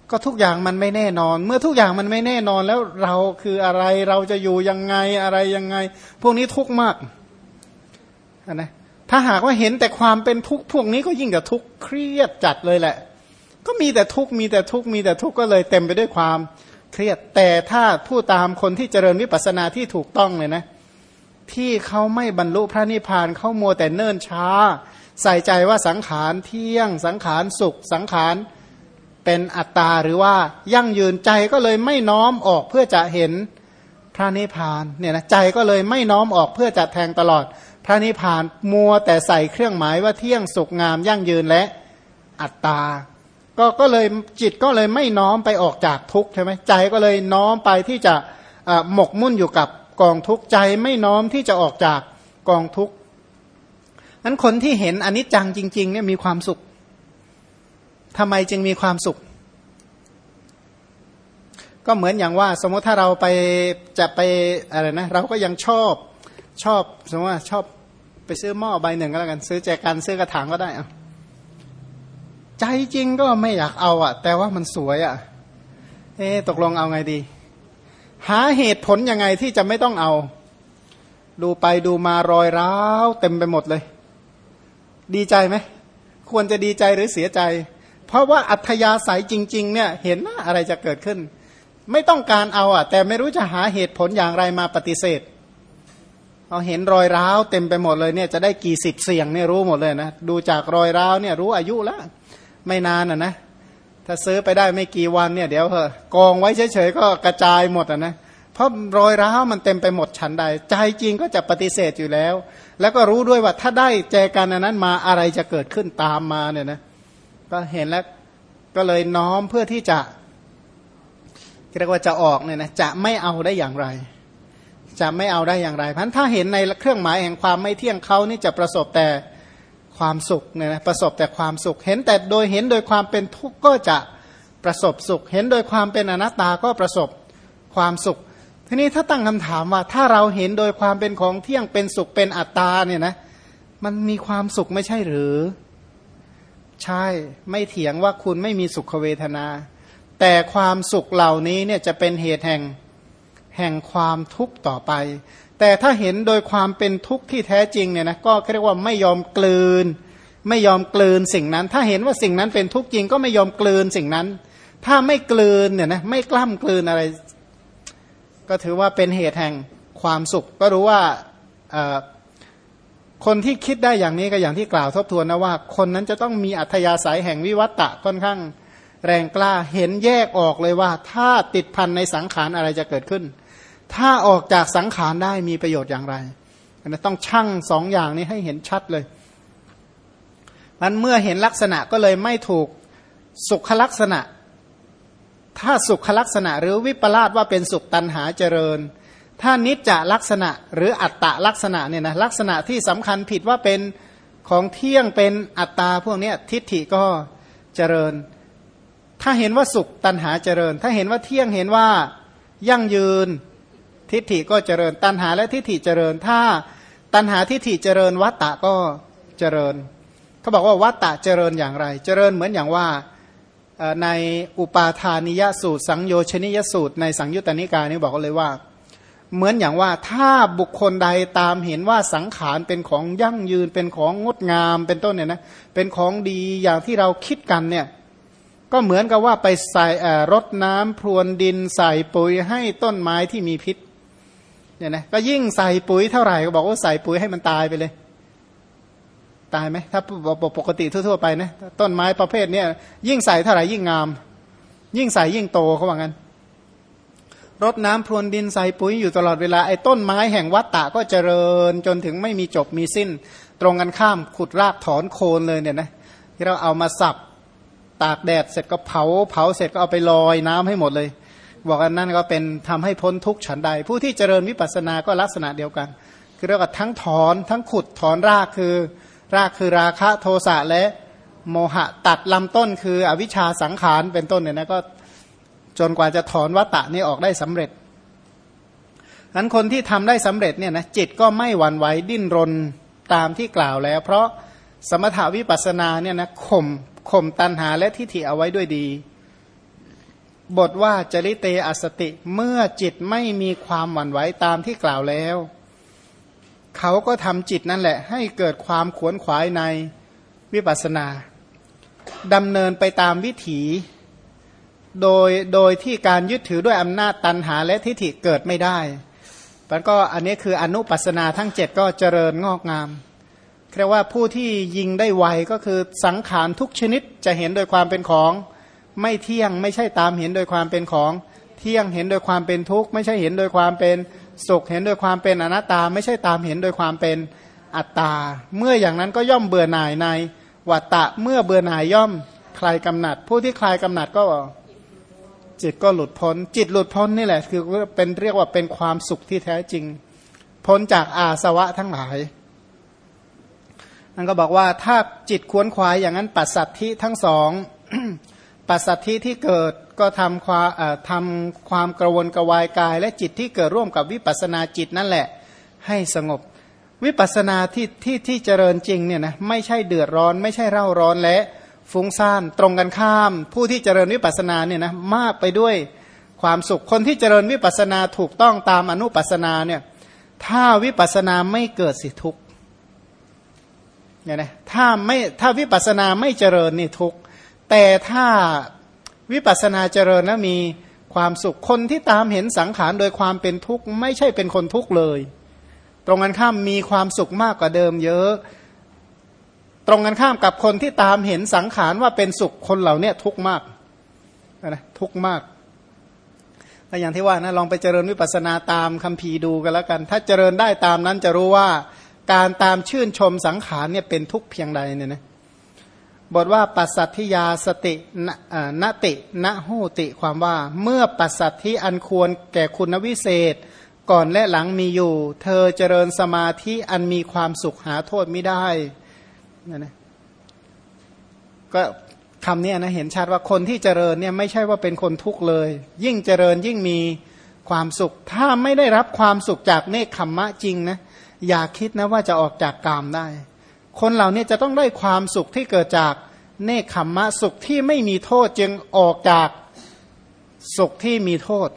Speaker 1: ก็ทุกอย่างมันไม่แน่นอน เมื่อทุกอย่างมันไม่แน่นอนแล้วเราคืออะไรเราจะอยู่ยังไงอะไรยังไง พวกนี้ทุกข์มากนะถ้าหากว่าเห็นแต่ความเป็นทุกข์พวกนี้ก็ยิ่งกับทุกข์เครียดจัดเลยแหละ ก็มีแต่ทุกข์มีแต่ทุกข์มีแต่ทุกข์ก็เลยเต็มไปด้วยความเครียดแต่ถ้าผู้ตามคนที่เจริญวิปัสสนาที่ถูกต้องเลยนะ ที่เขาไม่บรรลุพระนิพพานเขามัวแต่เนิ่นช้า ใส่ใจว่าสังขารเที่ยง สังขารสุข สังขารเป็นอัตตาหรือว่ายั่งยืนใจก็เลยไม่น้อมออกเพื่อจะเห็นพระนิพพานเนี่ยนะใจก็เลยไม่น้อมออกเพื่อจะแทงตลอด พระนิพพานมัวแต่ใส่เครื่องหมายว่าเที่ยงสุขงามยั่งยืนและอัตตาก็ก็เลยจิตก็เลยไม่น้อมไปออกจากทุกข์ใช่ไหมใจก็เลยน้อมไปที่จะหมกมุ่นอยู่กับ กองทุกข์ใจไม่น้อมที่จะออกจากกองทุกข์นั้นคนที่เห็นอนิจจังจริงๆเนี่ยมีความสุขทำไมจึงมีความสุข ก็เหมือนอย่างว่า สมมติถ้าเราไปจะไปอะไรนะเราก็ยังชอบชอบสมมติว่าชอบไปซื้อหม้อใบหนึ่งก็แล้วกัน ซื้อแจกันซื้อกระถางก็ได้อะใจจริงก็ไม่อยากเอาอะ แต่ว่ามันสวยอะ เอ๊ตกลงเอาไงดี หาเหตุผลยังไงที่จะไม่ต้องเอา ดูไปดูมารอยร้าวเต็มไปหมดเลย ดีใจไหม ควรจะดีใจหรือเสียใจ เพราะว่าอัธยาศัยจริง ๆ เนี่ย เห็นอะไรจะเกิดขึ้น ไม่ต้องการเอาอะ แต่ไม่รู้จะหาเหตุผลอย่างไรมาปฏิเสธ เอาเห็นรอยร้าวเต็มไปหมดเลยเนี่ยจะได้กี่สิบเสียงเนี่ยรู้หมดเลยนะ ดูจากรอยร้าวเนี่ยรู้อายุแล้วไม่นานอะนะ ถ้าซื้อไปได้ไม่กี่วันเนี่ยเดี๋ยวเหอะกองไว้เฉยๆก็กระจายหมดอะนะเพราะรอยร้าวมันเต็มไปหมดฉันใด ใจจริงก็จะปฏิเสธอยู่แล้ว แล้วก็รู้ด้วยว่าถ้าได้แจกันอันนั้นมาอะไรจะเกิดขึ้นตามมาเนี่ยนะก็เห็นแล้วก็เลยน้อมเพื่อที่จะเรียกว่าจะออกเนี่ยนะจะไม่เอาได้อย่างไร จะไม่เอาได้อย่างไรพันถ้าเห็นในเครื่องหมายแห่งความไม่เที่ยงเขานี่จะประสบแต่ ความสุขเนี่ยนะประสบแต่ความสุข เห็นแต่โดยเห็นโดยความเป็นทุกข์ก็จะประสบสุข เห็นโดยความเป็นอนัตตาก็ประสบความสุข ทีนี้ถ้าตั้งคำถามว่าถ้าเราเห็นโดยความเป็นของเที่ยงเป็นสุขเป็นอัตตาเนี่ยนะมันมีความสุขไม่ใช่หรือ ใช่ไม่เถียงว่าคุณไม่มีสุขเวทนา แต่ความสุขเหล่านี้เนี่ยจะเป็นเหตุแห่งแห่งความทุกข์ต่อไป แต่ถ้าเห็นโดยความเป็นทุกข์ที่แท้จริงเนี่ยนะก็เรียกว่าไม่ยอมกลืน ไม่ยอมกลืนสิ่งนั้น ถ้าเห็นว่าสิ่งนั้นเป็นทุกข์จริงก็ไม่ยอมกลืนสิ่งนั้น ถ้าไม่กลืนเนี่ยนะไม่กล้ำกลืนอะไร ก็ถือว่าเป็นเหตุแห่งความสุข ก็รู้ว่าคนที่คิดได้อย่างนี้ก็อย่างที่กล่าวทบทวนนะว่า คนนั้นจะต้องมีอัธยาศัยแห่งวิวัตตะค่อนข้างแรงกล้าเห็นแยกออกเลยว่า ถ้าติดพันในสังขารอะไรจะเกิดขึ้น ถ้าออกจากสังขารได้มีประโยชน์อย่างไรต้องชั่งสองอย่างนี้ให้เห็นชัดเลย มันเมื่อเห็นลักษณะก็เลยไม่ถูกสุขลักษณะ ถ้าสุขลักษณะ หรือวิปลาสว่าเป็นสุขตันหาเจริญ ถ้านิจจลักษณะหรืออัตตลักษณะเนี่ยนะลักษณะที่สำคัญผิดว่าเป็นของเที่ยงเป็นอัตตาพวกนี้ทิฏฐิก็เจริญ ถ้าเห็นว่าสุขตันหาเจริญ ถ้าเห็นว่าเที่ยงเห็นว่ายั่งยืน ทิฏฐิก็เจริญตันหาและทิฏฐิเจริญถ้าตันหาทิฏฐิเจริญวัตตะก็เจริญเขาบอกว่าวัตตะเจริญอย่างไร เจริญเหมือนอย่างว่าในอุปาทานิยสูตร สังโยชนิยสูตรในสังยุตตนิกานี่บอกเลยว่า เหมือนอย่างว่าถ้าบุคคลใดตามเห็นว่าสังขารเป็นของยั่งยืนเป็นของงดงามเป็นต้นเนี่ยนะเป็นของดีอย่างที่เราคิดกันเนี่ยก็เหมือนกับว่าไปใส่รดน้ำพรวนดินใส่ปุ๋ยให้ต้นไม้ที่มีพิษ เนี่ยนะก็ยิ่งใส่ปุ๋ยเท่าไหร่ก็บอกว่าใส่ปุ๋ยให้มันตายไปเลย ตายไหมถ้าปกติทั่วๆไปนะต้นไม้ประเภทเนี้ยยิ่งใส่เท่าไหร่ยิ่งงาม ยิ่งใส่ยิ่งโตเขาว่างั้นรดน้ำพรวนดินใส่ปุ๋ยอยู่ตลอดเวลาไอ้ต้นไม้แห่งวัตตะก็เจริญจนถึงไม่มีจบมีสิ้น ตรงกันข้ามขุดรากถอนโคนเลยเนี่ยนะที่เราเอามาสับตากแดดเสร็จก็เผา เผาเสร็จก็เอาไปลอยน้ำให้หมดเลย บอกกันนั่นก็เป็นทำให้พ้นทุกข์ฉันใด ผู้ที่เจริญวิปัสสนาก็ลักษณะเดียวกัน คือเรียกว่าทั้งถอนทั้งขุดถอนรากคือ รากคือราคะโทสะและโมหะตัดลำต้นคืออวิชชาสังขารเป็นต้นเนี่ยนะก็จนกว่าจะถอนวัตตะนี่ออกได้สำเร็จนั้นคนที่ทำได้สำเร็จเนี่ยนะจิตก็ไม่หวั่นไหวดิ้นรนตามที่กล่าวแล้ว เพราะสมถาวิปัสนาเนี่ยนะข่มข่มตัณหาและทิฏฐิเอาไว้ด้วยดี บทว่าจริเตอสติเมื่อจิตไม่มีความหวั่นไหวตามที่กล่าวแล้ว เขาก็ทำจิตนั่นแหละ ให้เกิดความขวนขวายในวิปัสนาดำเนินไปตามวิถีโดยโดยที่การยึดถือด้วยอำนาจตันหาและทิฏฐิเกิดไม่ได้แล้วก็อันนี้คืออนุปัสนาทั้งเจ็ดก็เจริญงอกงามเรียกว่าผู้ที่ยิงได้ไวก็คือสังขารทุกชนิดจะเห็นโดยความเป็นของ ไม่เที่ยงไม่ใช่ตามเห็นโดยความเป็นของเที่ยงเห็นโดยความเป็นทุกข์ไม่ใช่เห็นโดยความเป็นสุขเห็นโดยความเป็นอนัตตา ไม่ใช่ตามเห็นโดยความเป็นอัตตา เมื่ออย่างนั้นก็ย่อมเบื่อหน่ายในวัตตะเมื่อเบื่อหน่ายย่อมคลายกำหนัด ผู้ที่คลายกำหนัดก็จิตก็หลุดพ้น จิตหลุดพ้นนี่แหละ คือเป็นเรียกว่าเป็นความสุขที่แท้จริง พ้นจากอาสวะทั้งหลายนั่นก็บอกว่าถ้าจิตควนควายอย่างนั้นปัสสัตทิทั้งสอง ปัสสัทธิที่เกิดก็ทำความทำความกระวนกระวายกาย และจิตที่เกิดร่วมกับวิปัสนาจิตนั่นแหละ ให้สงบ วิปัสนาที่ที่ที่เจริญจริงเนี่ยนะไม่ใช่เดือดร้อน ไม่ใช่เร่าร้อนและฟุ้งซ่านตรงกันข้าม ผู้ที่เจริญวิปัสนาเนี่ยนะมากไปด้วยความสุขคนที่เจริญวิปัสนาถูกต้องตามอนุปัสนาเนี่ยถ้าวิปัสนาไม่เกิดสิทุกเนี่ยนะถ้าไม่ถ้าวิปัสนาไม่เจริญนี่ทุก แต่ถ้าวิปัสนาเจริญแล้วมีความสุขคนที่ตามเห็นสังขารโดยความเป็นทุกข์ไม่ใช่เป็นคนทุกข์เลย ตรงกันข้ามมีความสุขมากกว่าเดิมเยอะ ตรงกันข้ามกับคนที่ตามเห็นสังขารว่าเป็นสุขคนเหล่านี้ทุกข์มากนะทุกข์มากแต่อย่างที่ว่านะลองไปเจริญวิปัสนาตามคัมภีดูกันแล้วกัน ถ้าเจริญได้ตามนั้นจะรู้ว่าการตามชื่นชมสังขารเนี่ยเป็นทุกข์เพียงใดเนี่ยนะ บทว่าปัสสัทธิยาสตินติณโหติความว่าเมื่อปัสสัทธิอันควรแก่คุณวิเศษ ก่อนและหลังมีอยู่ เธอเจริญสมาธิอันมีความสุขหาโทษไม่ได้นั่นนะก็คำนี้นะเห็นชัดว่าคนที่เจริญเนี่ยไม่ใช่ว่าเป็นคนทุกข์เลย ยิ่งเจริญยิ่งมีความสุข ถ้าไม่ได้รับความสุขจากเนคขมมะจริงนะอย่าคิดนะว่าจะออกจากกามได้ คนเหล่านี้จะต้องได้ความสุขที่เกิดจากเนคขมมะสุขที่ไม่มีโทษจึงออกจากสุขที่มีโทษ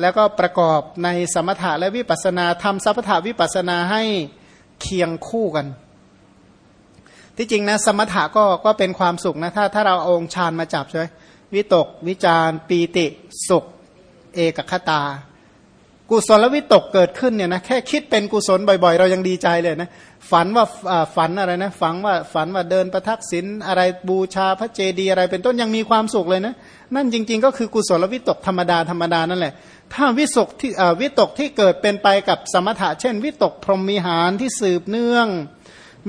Speaker 1: แล้วก็ประกอบในสมถะและวิปัสนาทำสัพพะวิปัสนาให้เคียงคู่กัน ที่จริงนะสมถะก็ก็เป็นความสุขนะถ้าถ้าเราอาองค์ฌานมาจับใช่ไหมวิตก วิจารปีติสุข เอกคตา กุศลวิตกเกิดขึ้นเนี่ยนะแค่คิดเป็นกุศลบ่อยๆ เรายังดีใจเลยนะ ฝันว่าฝันอะไรนะฝันว่าฝันว่าเดินประทักษิณอะไรบูชาพระเจดีย์อะไรเป็นต้นยังมีความสุขเลยนะ นั่นจริง ๆ ก็คือกุศลวิตกธรรมดาธรรมดานั่นแหละ ถ้าวิตกที่วิตกที่เกิดเป็นไปกับสมถะ เช่น วิตกพรหมิหารที่สืบเนื่อง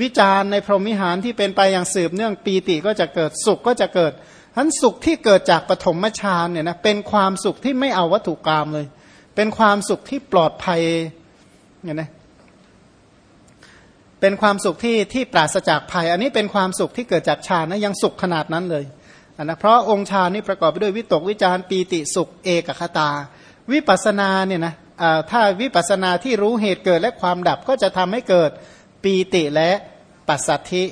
Speaker 1: วิจารในพรหมิหารที่เป็นไปอย่างสืบเนื่องปีติก็จะเกิดสุขก็จะเกิดทั้นสุขที่เกิดจากปฐมฌานเนี่ยนะเป็นความสุขที่ไม่เอาวัตถุกรรมเลย เป็นความสุขที่ปลอดภัยเนี่ยนะ เป็นความสุขที่ที่ปราศจากภัย อันนี้เป็นความสุขที่เกิดจากฌานนะยังสุขขนาดนั้นเลยนนะเพราะองค์ฌานนี่ประกอบไปด้วยวิตกวิจารปีติสุขเอกคตา วิปัสนาเนี่ยนะถ้าวิปัสนาที่รู้เหตุเกิดและความดับก็จะทำให้เกิดปีติและปัสสัทธิ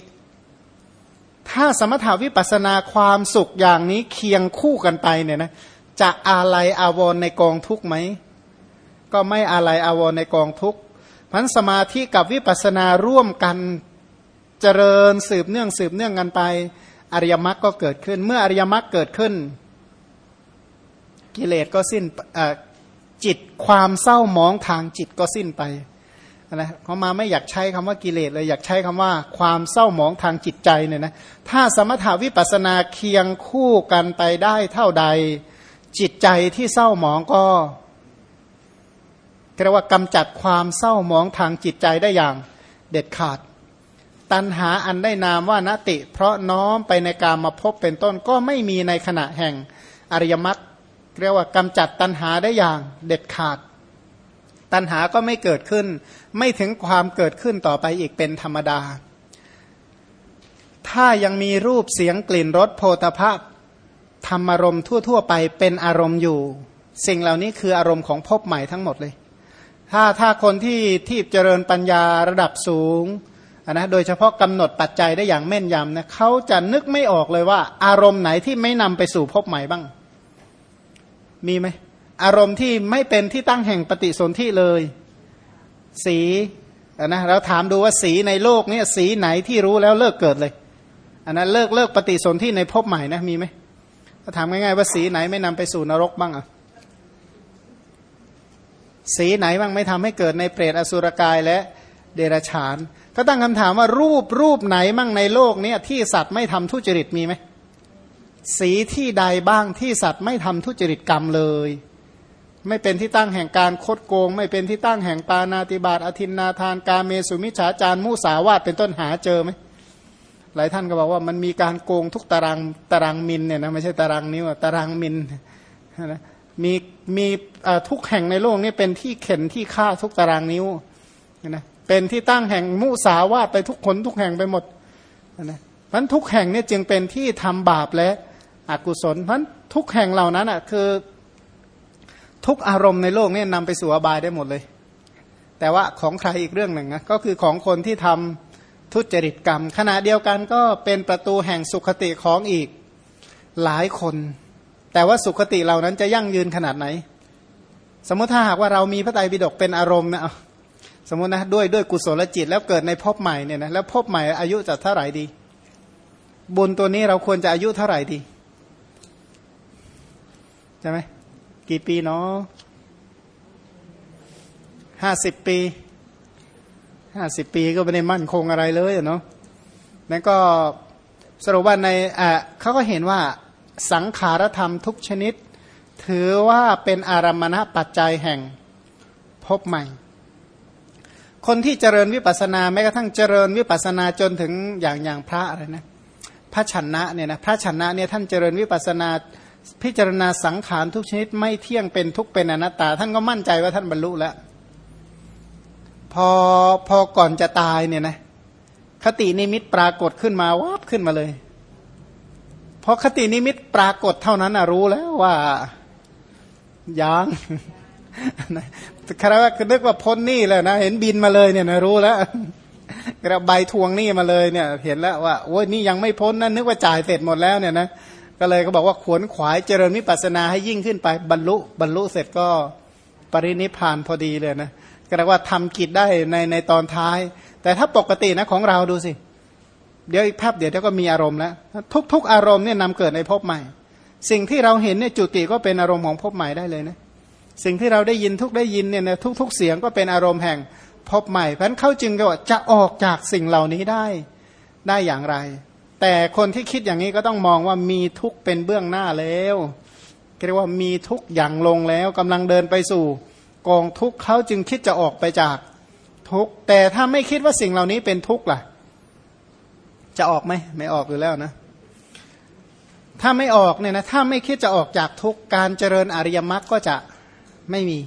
Speaker 1: ถ้าสมถาวิปัสนาความสุขอย่างนี้เคียงคู่กันไปเนี่ยนะจะอาลัยอาวรในกองทุกไหมก็ไม่อาลัยอาวรในกองทุก พันสมาธิกับวิปัสสนาร่วมกันเจริญสืบเนื่องสืบเนื่องกันไป อริยมรรคก็เกิดขึ้น เมื่ออริยมรรคเกิดขึ้น กิเลสก็สิ้นจิตความเศร้าหมองทางจิตก็สิ้นไปนะเขามาไม่อยากใช้คำว่ากิเลสเลยอยากใช้คำว่าความเศร้าหมองทางจิตใจเนี่ยนะถ้าสมถาวิปัสนาเคียงคู่กันไปได้เท่าใด จิตใจที่เศร้าหมองก็ เรียกว่ากำจัดความเศร้าหมองทางจิตใจได้อย่างเด็ดขาด ตันหาอันได้นามว่านติ เพราะน้อมไปในการมาพบเป็นต้นก็ไม่มีในขณะแห่งอริยมรรคเรียกว่ากำจัดตันหาได้อย่างเด็ดขาด ตันหาก็ไม่เกิดขึ้น ไม่ถึงความเกิดขึ้นต่อไปอีกเป็นธรรมดา ถ้ายังมีรูปเสียงกลิ่นรสโพธภาพธรรมอารมณ์ทั่ว ๆ ไปเป็นอารมณ์อยู่ สิ่งเหล่านี้คืออารมณ์ของพบใหม่ทั้งหมดเลย ถ้าถ้าคนที่ที่เจริญปัญญาระดับสูงนะโดยเฉพาะกำหนดปัจจัยได้อย่างแม่นยำนะเขาจะนึกไม่ออกเลยว่า อารมณ์ไหนที่ไม่นำไปสู่พบใหม่บ้าง มีไหมอารมณ์ที่ไม่เป็นที่ตั้งแห่งปฏิสนธิเลย สีนะเราถามดูว่าสีในโลกนี้สีไหนที่รู้แล้วเลิกเกิดเลยอันนั้นเลิกเลิกปฏิสนธิในพบใหม่นะมีไหมถาถามง่ายๆว่าสีไหนไม่นำไปสู่นรกบ้างอะ สีไหนบ้างไม่ทำให้เกิดในเปรตอสุรกายและเดรัจฉาน ก็ตั้งคำถามว่ารูปรูปไหนบ้างในโลกนี้ที่สัตว์ไม่ทำทุจริตมีไหมสีที่ใดบ้างที่สัตว์ไม่ทำทุจริตกรรมเลย ไม่เป็นที่ตั้งแห่งการคดโกง ไม่เป็นที่ตั้งแห่งปานาติบาตอธินนาทานการเมสุมิฉาจารมุสาวาตเป็นต้นหาเจอไหมหลายท่านก็บอกว่ามันมีการโกงทุกตารางตารางมินเนี่ยนะไม่ใช่ตารางนิ้วตารางมินนะ มีมีทุกแห่งในโลกนี้เป็นที่เข็นที่ฆ่าทุกตารางนิ้วนะเป็นที่ตั้งแห่งมุสาวาตไปทุกคนทุกแห่งไปหมดนะเพราะทุกแห่งนี้จึงเป็นที่ทำบาปและอกุศลเพราะทุกแห่งเหล่านั้นอะคือทุกอารมณ์ในโลกนี้นำไปสู่อบายได้หมดเลย แต่ว่าของใครอีกเรื่องหนึ่งนะก็คือของคนที่ทำทุจริตกรรม ขณะเดียวกันก็เป็นประตูแห่งสุขติของอีกหลายคน แต่ว่าสุขติเหล่านั้นจะยั่งยืนขนาดไหน สมมติถ้าหากว่าเรามีพระไตรปิฎกเป็นอารมณ์นะสมมตินะด้วยด้วยกุศลจิตแล้วเกิดในภพใหม่เนี่ยนะแล้วภพใหม่อายุจะเท่าไหร่ดี บุญตัวนี้เราควรจะอายุเท่าไหร่ดีใช่ไหมกี่ปีเนาะห้าสิบปีห้าสิบปีก็ไม่ได้มั่นคงอะไรเลยเนาะนั่นก็สรุปว่าในอ่าเขาก็เห็นว่า สังขารธรรมทุกชนิด ถือว่าเป็นอารมณปัจจัยแห่งพบใหม่ คนที่เจริญวิปัสนาแม้กระทั่งเจริญวิปัสนาจนถึงอย่างอย่างพระอะไรนะพระชนะเนี่ยนะพระชนะเนี่ยท่านเจริญวิปัสนาพิจารณาสังขารทุกชนิดไม่เที่ยงเป็นทุกเป็นอนัตตา ท่านก็มั่นใจว่าท่านบรรลุแล้ว พอพอก่อนจะตายเนี่ยนะคตินิมิตปรากฏขึ้นมาวับขึ้นมาเลย พราะคตินิมิตปรากฏเท่านั้นนะรู้แล้วว่ายังคารวะนึกว่าพ้นนี่แล้วนะ เห็นบินมาเลยเนี่ยนะรู้แล้วกระใบทวงนี่มาเลยเนี่ย เห็นแล้วว่าโอ้ยนี่ยังไม่พ้นนะนึกว่าจ่ายเสร็จหมดแล้วเนี่ยนะก็เลยก็บอกว่าขวนขวายเจริญมิปัสนาให้ยิ่งขึ้นไปบรรลุบรรลุเสร็จก็ปรินิพานพอดีเลยนะก็เรียกว่าทำกิจได้ในในตอนท้าย แต่ถ้าปกตินะของเราดูสิเเดี๋ยวอีกแป๊บเดี๋ยวเดี๋ยวก็มีอารมณ์แล้วทุก ๆ อารมณ์เนี่ยนำเกิดในภพใหม่ สิ่งที่เราเห็นเนี่ยจุติก็เป็นอารมณ์ของภพใหม่ได้เลยนะสิ่งที่เราได้ยินทุกได้ยินเนี่ยนะทุก ๆ เสียงก็เป็นอารมณ์แห่งภพใหม่เพราะนั้นเขาจึงก็ว่าจะออกจากสิ่งเหล่านี้ได้ได้อย่างไร แต่คนที่คิดอย่างนี้ก็ต้องมองว่ามีทุกเป็นเบื้องหน้าแล้วเรียกว่ามีทุกอย่างลงแล้วกำลังเดินไปสู่ กองทุกเขาจึงคิดจะออกไปจากทุกแต่ถ้าไม่คิดว่าสิ่งเหล่านี้เป็นทุกข์ล่ะ จะออกไหมไม่ออกอยู่แล้วนะ ถ้าไม่ออกเนี่ยนะถ้าไม่คิดจะออกจากทุกการเจริญอริยมรรคก็จะไม่มี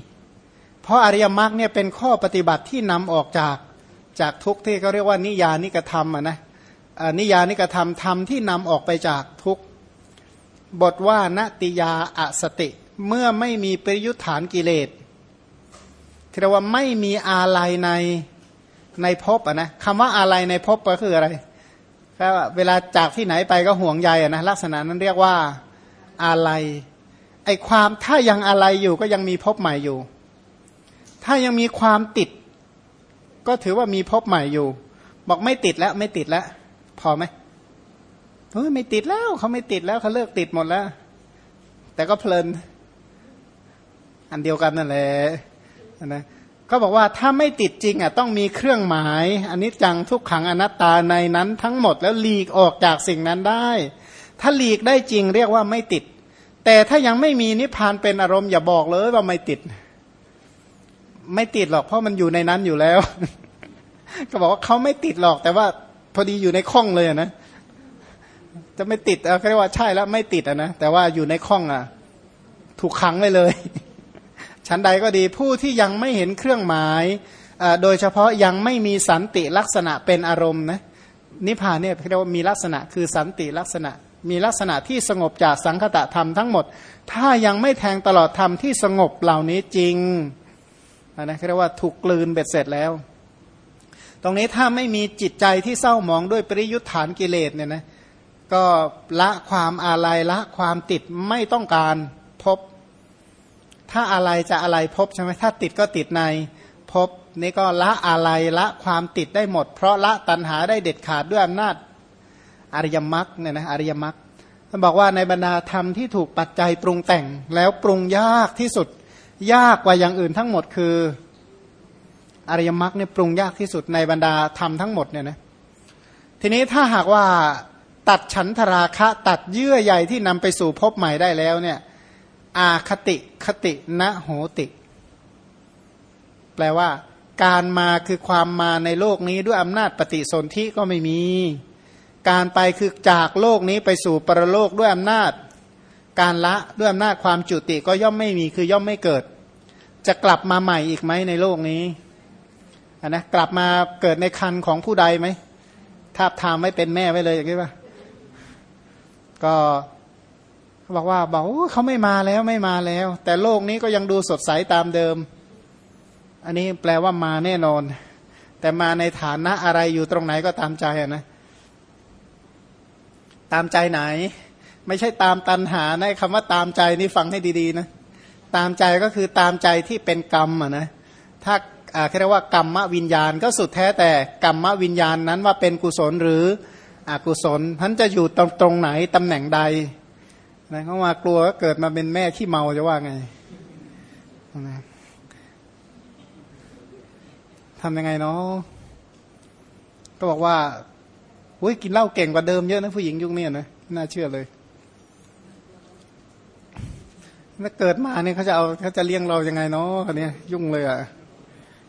Speaker 1: เพราะอริยมรรคเนี่ยเป็นข้อปฏิบัติที่นำออกจากจากทุกที่เขาเรียกว่านิยานิกระทำอะนะนิยานิกระทำธรรมที่นำออกไปจากทุกบทว่านติยาอสติ เมื่อไม่มีปริยุทธานกิเลสเรียกว่าไม่มีอาลัยในในภพอะนะคำว่าอาลัยในภพก็คืออะไร ก็เวลาจากที่ไหนไปก็ห่วงใยนะลักษณะนั้นเรียกว่าอาลัยไอความถ้ายังอาลัยอยู่ก็ยังมีภพใหม่อยู่ ถ้ายังมีความติด ก็ถือว่ามีภพใหม่อยู่ บอกไม่ติดแล้วไม่ติดแล้ว พอไหมเฮ้ยไม่ติดแล้วเขาไม่ติดแล้วเขาเลิกติดหมดแล้ว แต่ก็เพลิน อันเดียวกันนั่นแหละนะ ก็บอกว่าถ้าไม่ติดจริงอะต้องมีเครื่องหมายอันนี้จังทุกขังอนัตตาในนั้นทั้งหมดแล้วหลีกออกจากสิ่งนั้นได้ ถ้าหลีกได้จริงเรียกว่าไม่ติด แต่ถ้ายังไม่มีนิพพานเป็นอารมณ์อย่าบอกเลยว่าไม่ติด ไม่ติดหรอกเพราะมันอยู่ในนั้นอยู่แล้ว ก็บอกว่าเขาไม่ติดหรอก แต่ว่าพอดีอยู่ในข้องเลยนะจะไม่ติดเออเรียกว่าใช่แล้วไม่ติดอะนะแต่ว่าอยู่ในข้องอะ ถูกขังไว้เลย ชั้นใดก็ดีผู้ที่ยังไม่เห็นเครื่องหมายโดยเฉพาะยังไม่มีสันติลักษณะเป็นอารมณ์นะนิพพานเนี่ยเรียกว่ามีลักษณะคือสันติลักษณะ มีลักษณะที่สงบจากสังคตะธรรมทั้งหมด ถ้ายังไม่แทงตลอดธรรมที่สงบเหล่านี้จริงนะเรียกว่าถูกกลืนเบ็ดเสร็จแล้ว ตรงนี้ถ้าไม่มีจิตใจที่เศร้าหมองด้วยปริยุทธานกิเลสเนี่ยนะก็ละความอาลัยละความติดไม่ต้องการพบ ถ้าอะไรจะอะไรพบใช่ไหมถ้าติดก็ติดในพบนี่ก็ละอะไรละความติดได้หมด เพราะละตัณหาได้เด็ดขาดด้วยอำนาจอริยมรรคเนี่ยนะอริยมรรคท่านบอกว่าในบรรดาธรรมที่ถูกปัจจัยปรุงแต่งแล้วปรุงยากที่สุด ยากกว่าอย่างอื่นทั้งหมดคืออริยมรรคเนี่ยปรุงยากที่สุดในบรรดาธรรมทั้งหมดเนี่ยนะทีนี้ถ้าหากว่าตัดฉันทราคะตัดเยื่อใยที่นำไปสู่พบใหม่ได้แล้วเนี่ย อาคติคตินะโหติ แปลว่า การมาคือความมาในโลกนี้ด้วยอำนาจปฏิสนธิก็ไม่มี การไปคือจากโลกนี้ไปสู่ปรโลกด้วยอำนาจ การละด้วยอำนาจความจุติก็ย่อมไม่มีคือย่อมไม่เกิด จะกลับมาใหม่อีกไหมในโลกนี้นะกลับมาเกิดในคันของผู้ใดไหมทาบทามไม่เป็นแม่ไว้เลยอย่างนี้ป่ะก็ บอกว่าบอกเขาไม่มาแล้วไม่มาแล้ว แต่โลกนี้ก็ยังดูสดใสตามเดิม อันนี้แปลว่ามาแน่นอน แต่มาในฐานะอะไรอยู่ตรงไหนก็ตามใจนะตามใจไหน ไม่ใช่ตามตันหาในคำว่าตามใจนี่ฟังให้ดีๆนะตามใจก็คือตามใจที่เป็นกรรมอะนะถ้าเรียกว่ากรรมวิญญาณก็สุดแท้แต่กรรมวิญญาณนั้นว่าเป็นกุศลหรืออกุศลท่านจะอยู่ตรงตรงไหนตำแหน่งใด นะเขามากลัวก็เกิดมาเป็นแม่ขี้เมาจะว่าไงนะทำยังไงเนาะก็บอกว่าอุ้ยกินเหล้าเก่งกว่าเดิมเยอะนะผู้หญิงยุคนี้นะน่าเชื่อเลยถ้าเกิดมาเนี่ยเขาจะเอาเขาจะเลี้ยงเรายังไงเนาะคนนี้ยุ่งเลยอะ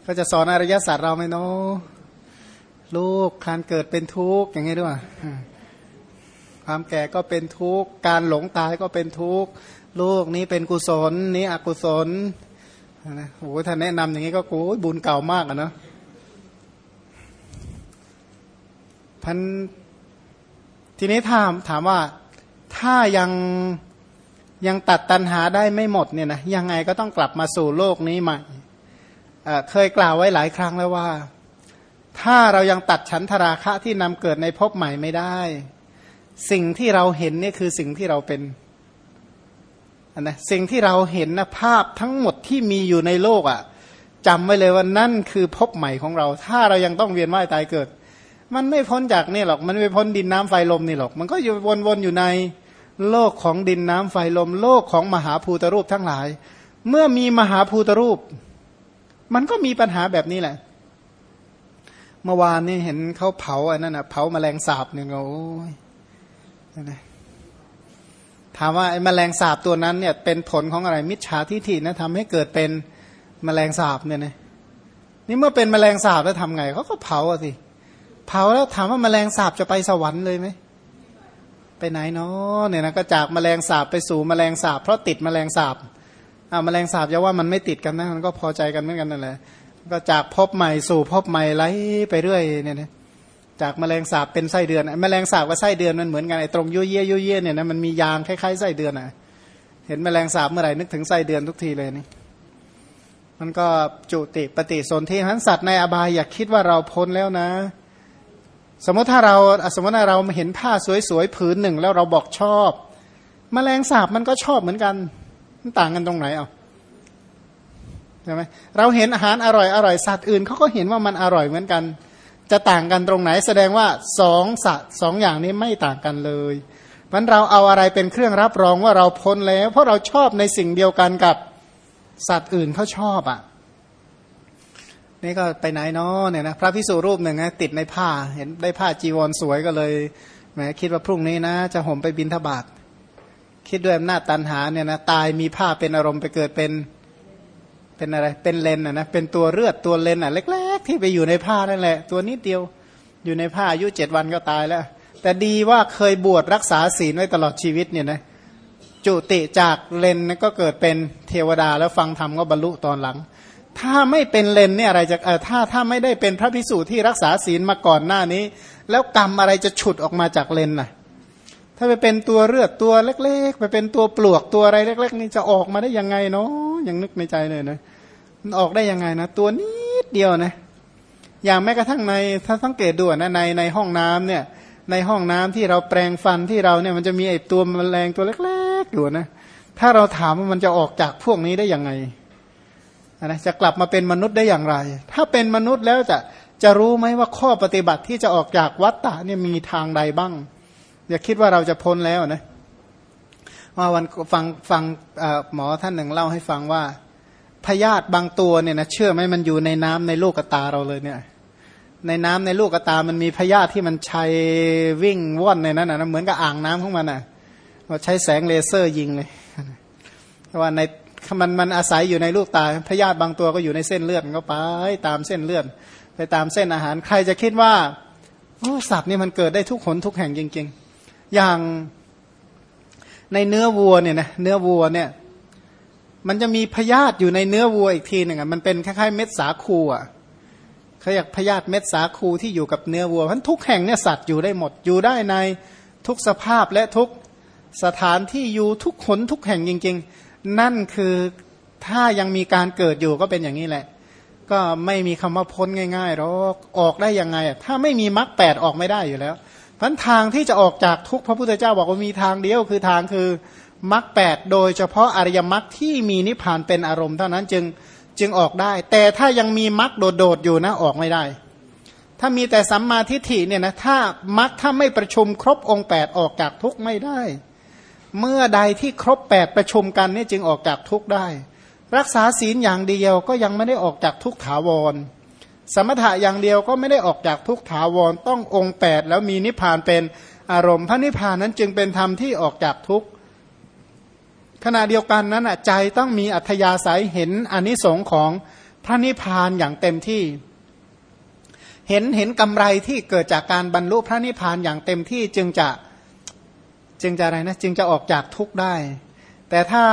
Speaker 1: เขาจะสอนอริยศาสตร์เราไหมเนาะลูกการเกิดเป็นทุกข์อย่างนี้ด้วย ความแก่ก็เป็นทุกข์ การหลงตายก็เป็นทุกข์ ลูกนี้เป็นกุศล นี้อกุศลนะโอ้ท่านแนะนำอย่างนี้ก็โอ้บุญเก่ามากอะเนาะพันทีนี้ถามถามว่าถ้ายังยังตัดตันหาได้ไม่หมดเนี่ยนะยังไงก็ต้องกลับมาสู่โลกนี้ใหม่เคยกล่าวไว้หลายครั้งแล้วว่า ถ้าเรายังตัดฉันทราคะที่นำเกิดในภพใหม่ไม่ได้ สิ่งที่เราเห็นนี่คือสิ่งที่เราเป็นนะสิ่งที่เราเห็นนะภาพทั้งหมดที่มีอยู่ในโลกอะ่ะจำไว้เลยว่านั่นคือพบใหม่ของเรา ถ้าเรายังต้องเวียนว่ายตายเกิด มันไม่พ้นจากนี่หรอก มันไม่พ้นดินน้ำไฟลมนี่หรอก มันก็อยู่วนๆอยู่ในโลกของดินน้ำไฟลม โลกของมหาภูตรูปทั้งหลาย เมื่อมีมหาภูตรูป มันก็มีปัญหาแบบนี้แหละ เมื่อวานนี่เห็นเขาเผาอันนั้นนะเผาแมลงสาบหนึ่งโอ้ย ถามว่าไอ้แมลงสาบตัวนั้นเนี่ยเป็นผลของอะไรมิจฉาทิฏฐินะทำให้เกิดเป็นแมลงสาบเนี่ยนะนี่เมื่อเป็นแมลงสาบแล้วทำไงเขาก็เผาสิเผาแล้วถามว่าแมลงสาบจะไปสวรรค์เลยไหมไปไหนเนาะเนี่ยนะก็จากแมลงสาบไปสู่แมลงสาบเพราะติดแมลงสาบอ่าแมลงสาบจะว่ามันไม่ติดกันนะมันก็พอใจกันเหมือนกันนั่นแหละก็จากพบใหม่สู่พบใหม่ไล่ไปเรื่อยเนี่ยนะ จากแมลงสาบเป็นไส้เดือนแมลงสาบกับไส้เดือนมันเหมือนกันไอ้ตรงยุ่ยเยี่ยยุ่ยเยี่ยเนี่ยนะมันมียางคล้ายๆไส้เดือนอะ เห็นแมลงสาบเมื่อไหร่นึกถึงไส้เดือนทุกทีเลยนี่มันก็จุติปฏิสนธิทั้นสัตว์ในอบายอย่าคิดว่าเราพ้นแล้วนะ สมมติถ้าเราสมมติถ้าเราเห็นผ้าสวยๆผืนหนึ่งแล้วเราบอกชอบ แมลงสาบมันก็ชอบเหมือนกันมันต่างกันตรงไหนอะใช่ไหมเราเห็นอาหารอร่อยอร่อยสัตว์อื่นเขาก็เห็นว่ามันอร่อยเหมือนกัน จะต่างกันตรงไหนแสดงว่าสองสัตว์สองอย่างนี้ไม่ต่างกันเลยมันเราเอาอะไรเป็นเครื่องรับรองว่าเราพ้นแล้ว เพราะเราชอบในสิ่งเดียวกันกับสัตว์อื่นเขาชอบอะนี่ก็ไปไหนเนาะเนี่ยนะพระพิสุรูปหนึ่งนะติดในผ้าเห็นได้ผ้าจีวรสวยก็เลยแหมคิดว่าพรุ่งนี้นะ จะห่มไปบินทบาทคิดด้วยอำนาจตันหาเนี่ยนะตายมีผ้าเป็นอารมณ์ไปเกิดเป็น เป็นอะไร เป็นเลนอะนะ เป็นตัวเลือดตัวเลนอะเล็ก ๆ ที่ไปอยู่ในผ้านั่นแหละ ตัวนิดเดียวอยู่ในผ้าอายุเจ็ดวันก็ตายแล้ว แต่ดีว่าเคยบวชรักษาศีลไว้ตลอดชีวิตเนี่ยนะจุติจากเลนก็เกิดเป็นเทวดาแล้วฟังธรรมก็บรรลุตอนหลัง ถ้าไม่เป็นเลนเนี่ยอะไรจะเออถ้าถ้าไม่ได้เป็นพระพิสูจน์ที่รักษาศีลมาก่อนหน้านี้ แล้วกรรมอะไรจะฉุดออกมาจากเลนน่ะ ถ้าไปเป็นตัวเลือดตัวเล็ก ๆ ไปเป็นตัวปลวกตัวอะไรเล็ก ๆ นี่จะออกมาได้ยังไงเนาะยังนึกในใจเลยนะมันออกได้ยังไงนะ ตัวนิดเดียวนะ อย่างแม้กระทั่งในถ้าสังเกตดูนะในในห้องน้ำเนี่ย ในห้องน้ำที่เราแปรงฟันที่เราเนี่ยมันจะมีไอตัวแมลงตัวเล็กๆอยู่นะถ้าเราถามว่ามันจะออกจากพวกนี้ได้ยังไงนะจะกลับมาเป็นมนุษย์ได้อย่างไร ถ้าเป็นมนุษย์แล้วจะจะรู้ไหมว่าข้อปฏิบัติที่จะออกจากวัฏฏะเนี่ยมีทางใดบ้าง อย่าคิดว่าเราจะพ้นแล้วนะว่าวันฟังฟังหมอท่านหนึ่งเล่าให้ฟังว่าพยาธิบางตัวเนี่ยนะเชื่อไหมมันอยู่ในน้ำในลูกตาเราเลยเนี่ย ในน้ำในลูกตามันมีพยาธิที่มันใช้วิ่งว่อนในนั้นนะเหมือนกับอ่างน้ำของมันอะใช้แสงเลเซอร์ยิงเลยว่าในมันมันอาศัยอยู่ในลูกตาพยาธิบางตัวก็อยู่ในเส้นเลือดก็ไปตามเส้นเลือดไปตามเส้นอาหารใครจะคิดว่าโอ้สัตว์นี่มันเกิดได้ทุกขนทุกแห่งจริง ๆ อย่างในเนื้อวัวเนี่ยนะเนื้อวัวเนี่ย มันจะมีพยาธิอยู่ในเนื้อวัวอีกทีหนึ่งอะมันเป็นคล้ายๆเม็ดสาคูอะเขาอยากพยาธิเม็ดสาคูที่อยู่กับเนื้อวัวเพราะทุกแห่งเนี่ยสัตว์อยู่ได้หมดอยู่ได้ในทุกสภาพและทุกสถานที่อยู่ทุกขนทุกแห่งจริง ๆ นั่นคือถ้ายังมีการเกิดอยู่ก็เป็นอย่างนี้แหละ ก็ไม่มีคำว่าพ้นง่ายๆหรอกออกได้ยังไง ถ้าไม่มีมรรคแปดออกไม่ได้อยู่แล้ว พันทางที่จะออกจากทุกพระพุทธเจ้าบอกว่ามีทางเดียวคือทางคือมรรคแปดโดยเฉพาะอริยมรรคที่มีนิพพานเป็นอารมณ์เท่านั้นจึงจึงออกได้ แต่ถ้ายังมีมรรคโดดๆอยู่นะออกไม่ได้ ถ้ามีแต่สัมมาทิฏฐิเนี่ยนะถ้ามรรคถ้าไม่ประชุมครบองค์แปดออกจากทุกข์ไม่ได้ เมื่อใดที่ครบแปดประชุมกันนี่จึงออกจากทุกข์ได้ รักษาศีลอย่างเดียวก็ยังไม่ได้ออกจากทุกข์ถาวร สมถะอย่างเดียวก็ไม่ได้ออกจากทุกข์ถาวรต้ององค์แปดแล้วมีนิพพานเป็นอารมณ์พระนิพพานนั้นจึงเป็นธรรมที่ออกจากทุกข์ขณะเดียวกันนั้นใจต้องมีอัธยาศัยเห็นอนิสงค์ของพระนิพพานอย่างเต็มที่ เห็นเห็นกำไรที่เกิดจากการบรรลุพระนิพพานอย่างเต็มที่จึงจะจึงจะอะไรนะจึงจะออกจากทุกข์ได้ แต่ถ้า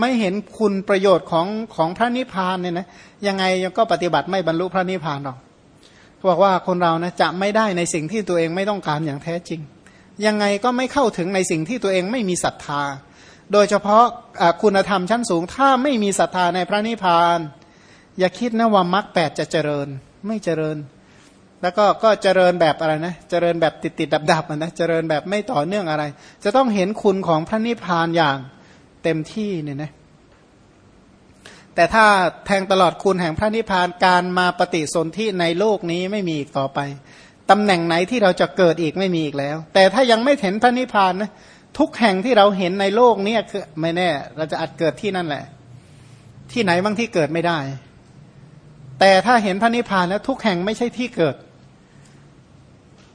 Speaker 1: ไม่เห็นคุณประโยชน์ของของพระนิพพานเนี่ยนะ ยังไงก็ปฏิบัติไม่บรรลุพระนิพพานหรอกเขาบอกว่าคนเรานะจะไม่ได้ในสิ่งที่ตัวเองไม่ต้องการอย่างแท้จริง ยังไงก็ไม่เข้าถึงในสิ่งที่ตัวเองไม่มีศรัทธา โดยเฉพาะคุณธรรมชั้นสูง ถ้าไม่มีศรัทธาในพระนิพพาน อย่าคิดนะว่ามรรคแปดจะเจริญ ไม่เจริญ แล้วก็ก็เจริญแบบอะไรนะ เจริญแบบติดติดดับดับนะ เจริญแบบไม่ต่อเนื่องอะไร จะต้องเห็นคุณของพระนิพพานอย่างเต็มที่เนี่ยนะ แต่ถ้าแทงตลอดคุณแห่งพระนิพพานการมาปฏิสนธิในโลกนี้ไม่มีอีกต่อไปตำแหน่งไหนที่เราจะเกิดอีกไม่มีอีกแล้ว แต่ถ้ายังไม่เห็นพระนิพพานนะทุกแห่งที่เราเห็นในโลกนี้คือไม่แน่ เราจะอาจเกิดที่นั่นแหละ ที่ไหนบ้างที่เกิดไม่ได้ แต่ถ้าเห็นพระนิพพานแล้ว ทุกแห่งไม่ใช่ที่เกิด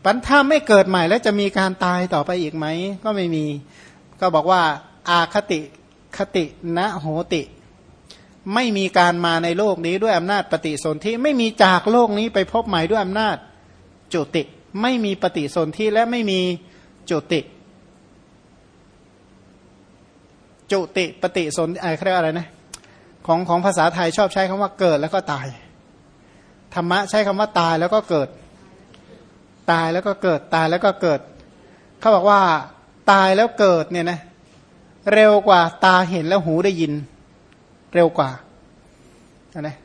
Speaker 1: ปัญถ้าไม่เกิดใหม่แล้วจะมีการตายต่อไปอีกไหมก็ไม่มี ก็บอกว่า อาคติคตินะโหติ ไม่มีการมาในโลกนี้ด้วยอำนาจปฏิสนธิไม่มีจากโลกนี้ไปพบใหม่ด้วยอำนาจจุติ ไม่มีปฏิสนธิและไม่มีจุติ จุติปฏิสนอะไรเรียกอะไรนะของของภาษาไทยชอบใช้คำว่าเกิดแล้วก็ตายธรรมะใช้คำว่าตายแล้วก็เกิด ตายแล้วก็เกิดตายแล้วก็เกิดเขาบอกว่าตายแล้วเกิดเนี่ยนะเร็วกว่าตาเห็นแล้วหูได้ยิน เร็วกว่านะ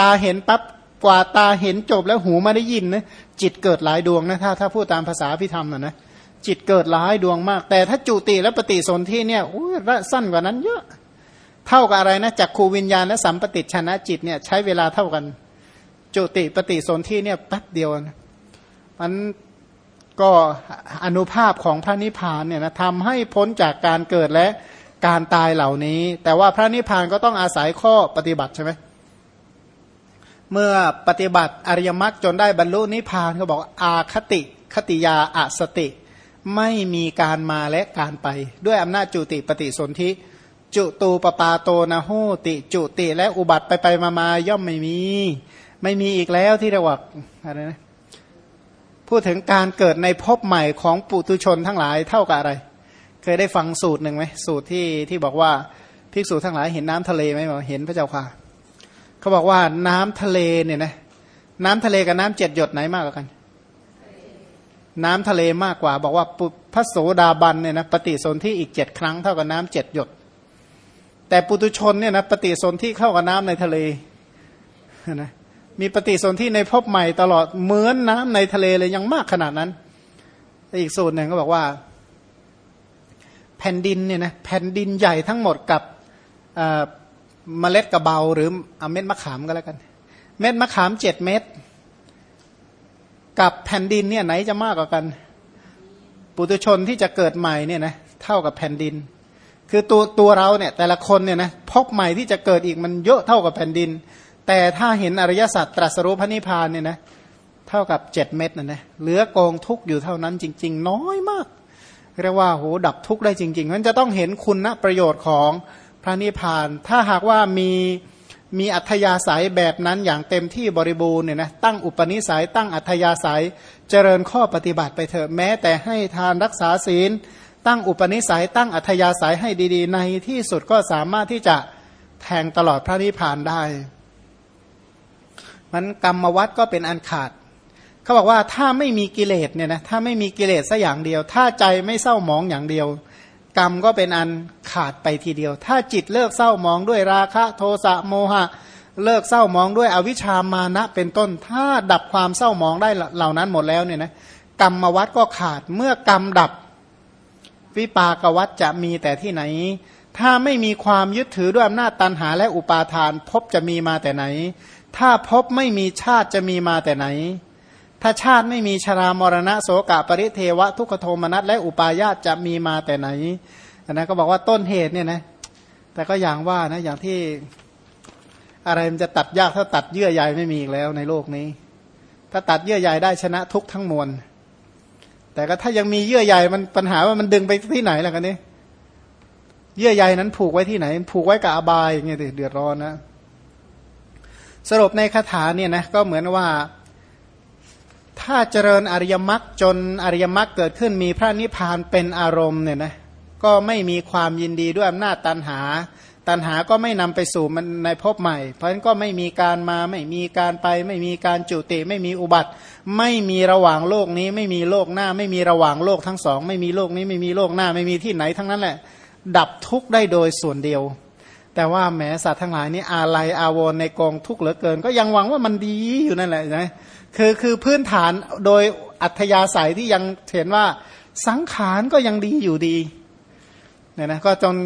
Speaker 1: ตาเห็นปั๊บกว่าตาเห็นจบแล้วหูมาได้ยินนะจิตเกิดหลายดวงนะถ้าถ้าพูดตามภาษาพิธรรมนะนะจิตเกิดหลายดวงมาก แต่ถ้าจุติและปฏิสนธิเนี่ยอู้สั้นกว่านั้นเยอะ เท่ากับอะไรนะจากครูวิญญาณและสัมปติชนะจิตเนี่ยใช้เวลาเท่ากัน จุติปฏิสนธิเนี่ยแป๊บเดียวนะมันก็อนุภาพของพระนิพพานเนี่ยนะทำให้พ้นจากการเกิดและ การตายเหล่านี้ แต่ว่าพระนิพพานก็ต้องอาศัยข้อปฏิบัติใช่ไหมเมื่อปฏิบัติอริยมรรคจนได้บรรลุนิพพานเขาบอกอาคติคติยาอสติ ไม่มีการมาและการไป ด้วยอำนาจจุติปฏิสนธิจุตูปปาโตนะโหติ จุติและอุบัติไปไปมามาย่อมไม่มี ไม่มีอีกแล้วที่เรียกว่าอะไรนะพูดถึงการเกิดในภพใหม่ของปุตุชนทั้งหลายเท่ากับอะไร เคยได้ฟังสูตรหนึ่งไหมสูตรที่ที่บอกว่าภิกษุทั้งหลายเห็นน้ำทะเลไหมบอกเห็นพระเจ้าค่ะเขาบอกว่าน้ำทะเลเนี่ยนะน้ำทะเลกับน้ำเจ็ดหยดไหนมากกว่ากัน น้ำทะเลมากกว่า บอกว่าพระโสดาบันเนี่ยนะปฏิสนธิอีกเจ็ดครั้งเท่ากับน้ำเจ็ดหยด แต่ปุตุชนเนี่ยนะปฏิสนธิเข้ากับน้ำในทะเลนะมีปฏิสนธิในภพใหม่ตลอดเหมือนน้ำในทะเลเลยยังมากขนาดนั้น อีกสูตรหนึ่งก็บอกว่า แผ่นดินเนี่ยนะแผ่นดินใหญ่ทั้งหมดกับเมล็ดกระเบาหรือเอาเม็ดมะขามก็แล้วกัน เม็ดมะขามเจ็ดเม็ดกับแผ่นดินเนี่ยไหนจะมากกว่ากัน ปุตุชนที่จะเกิดใหม่เนี่ยนะเท่ากับแผ่นดิน คือตัวตัวเราเนี่ยแต่ละคนเนี่ยนะพบใหม่ที่จะเกิดอีกมันเยอะเท่ากับแผ่นดิน แต่ถ้าเห็นอริยสัจตรัสรู้พระนิพพานเนี่ยนะเท่ากับเจ็ดเม็ดนะนะเหลือกองทุกอยู่เท่านั้นจริง ๆ น้อยมาก เรียกว่าโหดับทุกข์ได้จริงๆมันจะต้องเห็นคุณะประโยชน์ของพระนิพพาน ถ้าหากว่ามีมีอัธยาศัยแบบนั้นอย่างเต็มที่บริบูรณ์เนี่ยนะตั้งอุปนิสัยตั้งอัธยาศัยเจริญข้อปฏิบัติไปเถอะแม้แต่ให้ทานรักษาศีล ตั้งอุปนิสัยตั้งอัธยาศัยให้ดีๆ ในที่สุดก็สามารถที่จะแทงตลอดพระนิพพานได้มันกรรมวัดก็เป็นอันขาด เขาบอกว่าถ้าไม่มีกิเลสเนี่ยนะถ้าไม่มีกิเลสสัอย่างเดียว ถ้าใจไม่เศร้ามองอย่างเดียว กรรมก็เป็นอันขาดไปทีเดียว ถ้าจิตเลิกเศร้ามองด้วยราคะโทสะโมหะ เลิกเศร้ามองด้วยอวิชามานะเป็นต้น ถ้าดับความเศร้ามองได้เหล่านั้นหมดแล้วเนี่ยนะกรรมวัดก็ขาดเมื่อกรรมดับวิปากวัดจะมีแต่ที่ไหน ถ้าไม่มีความยึดถือด้วยอำนาจตันหาและอุปาทาน พบจะมีมาแต่ไหน ถ้าพบไม่มีชาติจะมีมาแต่ไหน ถ้าชาติไม่มีชรามรณะโสกะปริเทวะทุกขโทมนัสและอุปาญาตจะมีมาแต่ไหนอันนั้นก็บอกว่าต้นเหตุเนี่ยนะแต่ก็อย่างว่านะอย่างที่อะไรมันจะตัดยากถ้าตัดเยื่อใยไม่มีอีกแล้วในโลกนี้ ถ้าตัดเยื่อใยได้ชนะทุกทั้งมวลแต่ก็ถ้ายังมีเยื่อใยมันปัญหาว่ามันดึงไปที่ไหนล่ะกันนี่เยื่อใยนั้นผูกไว้ที่ไหน ผูกไว้กับอบายอย่างเงี้ยเดือดร้อนนะสรุปในคาถาเนี่ยนะก็เหมือนว่า ถ้าเจริญอริยมรรคจนอริยมรรคเกิดขึ้นมีพระนิพพานเป็นอารมณ์เนี่ยนะก็ไม่มีความยินดีด้วยอำนาจตันหา ตันหาก็ไม่นำไปสู่มันในภพใหม่ เพราะฉะนั้นก็ไม่มีการมาไม่มีการไป ไม่มีการจุติ ไม่มีอุบัติ ไม่มีระหว่างโลกนี้ ไม่มีโลกหน้า ไม่มีระหว่างโลกทั้งสอง ไม่มีโลกนี้ไม่มีโลกหน้าไม่มีที่ไหนทั้งนั้นแหละ ดับทุกข์ได้โดยส่วนเดียว แต่ว่าแหมสัตว์ทั้งหลายนี่อาลัยอาวรในกองทุกข์เหลือเกิน ก็ยังหวังว่ามันดีอยู่นั่นแหละนะ คือคือพื้นฐานโดยอัธยาศัยที่ยังเห็นว่าสังขารก็ยังดีอยู่ดีเนี่ยนะก็จน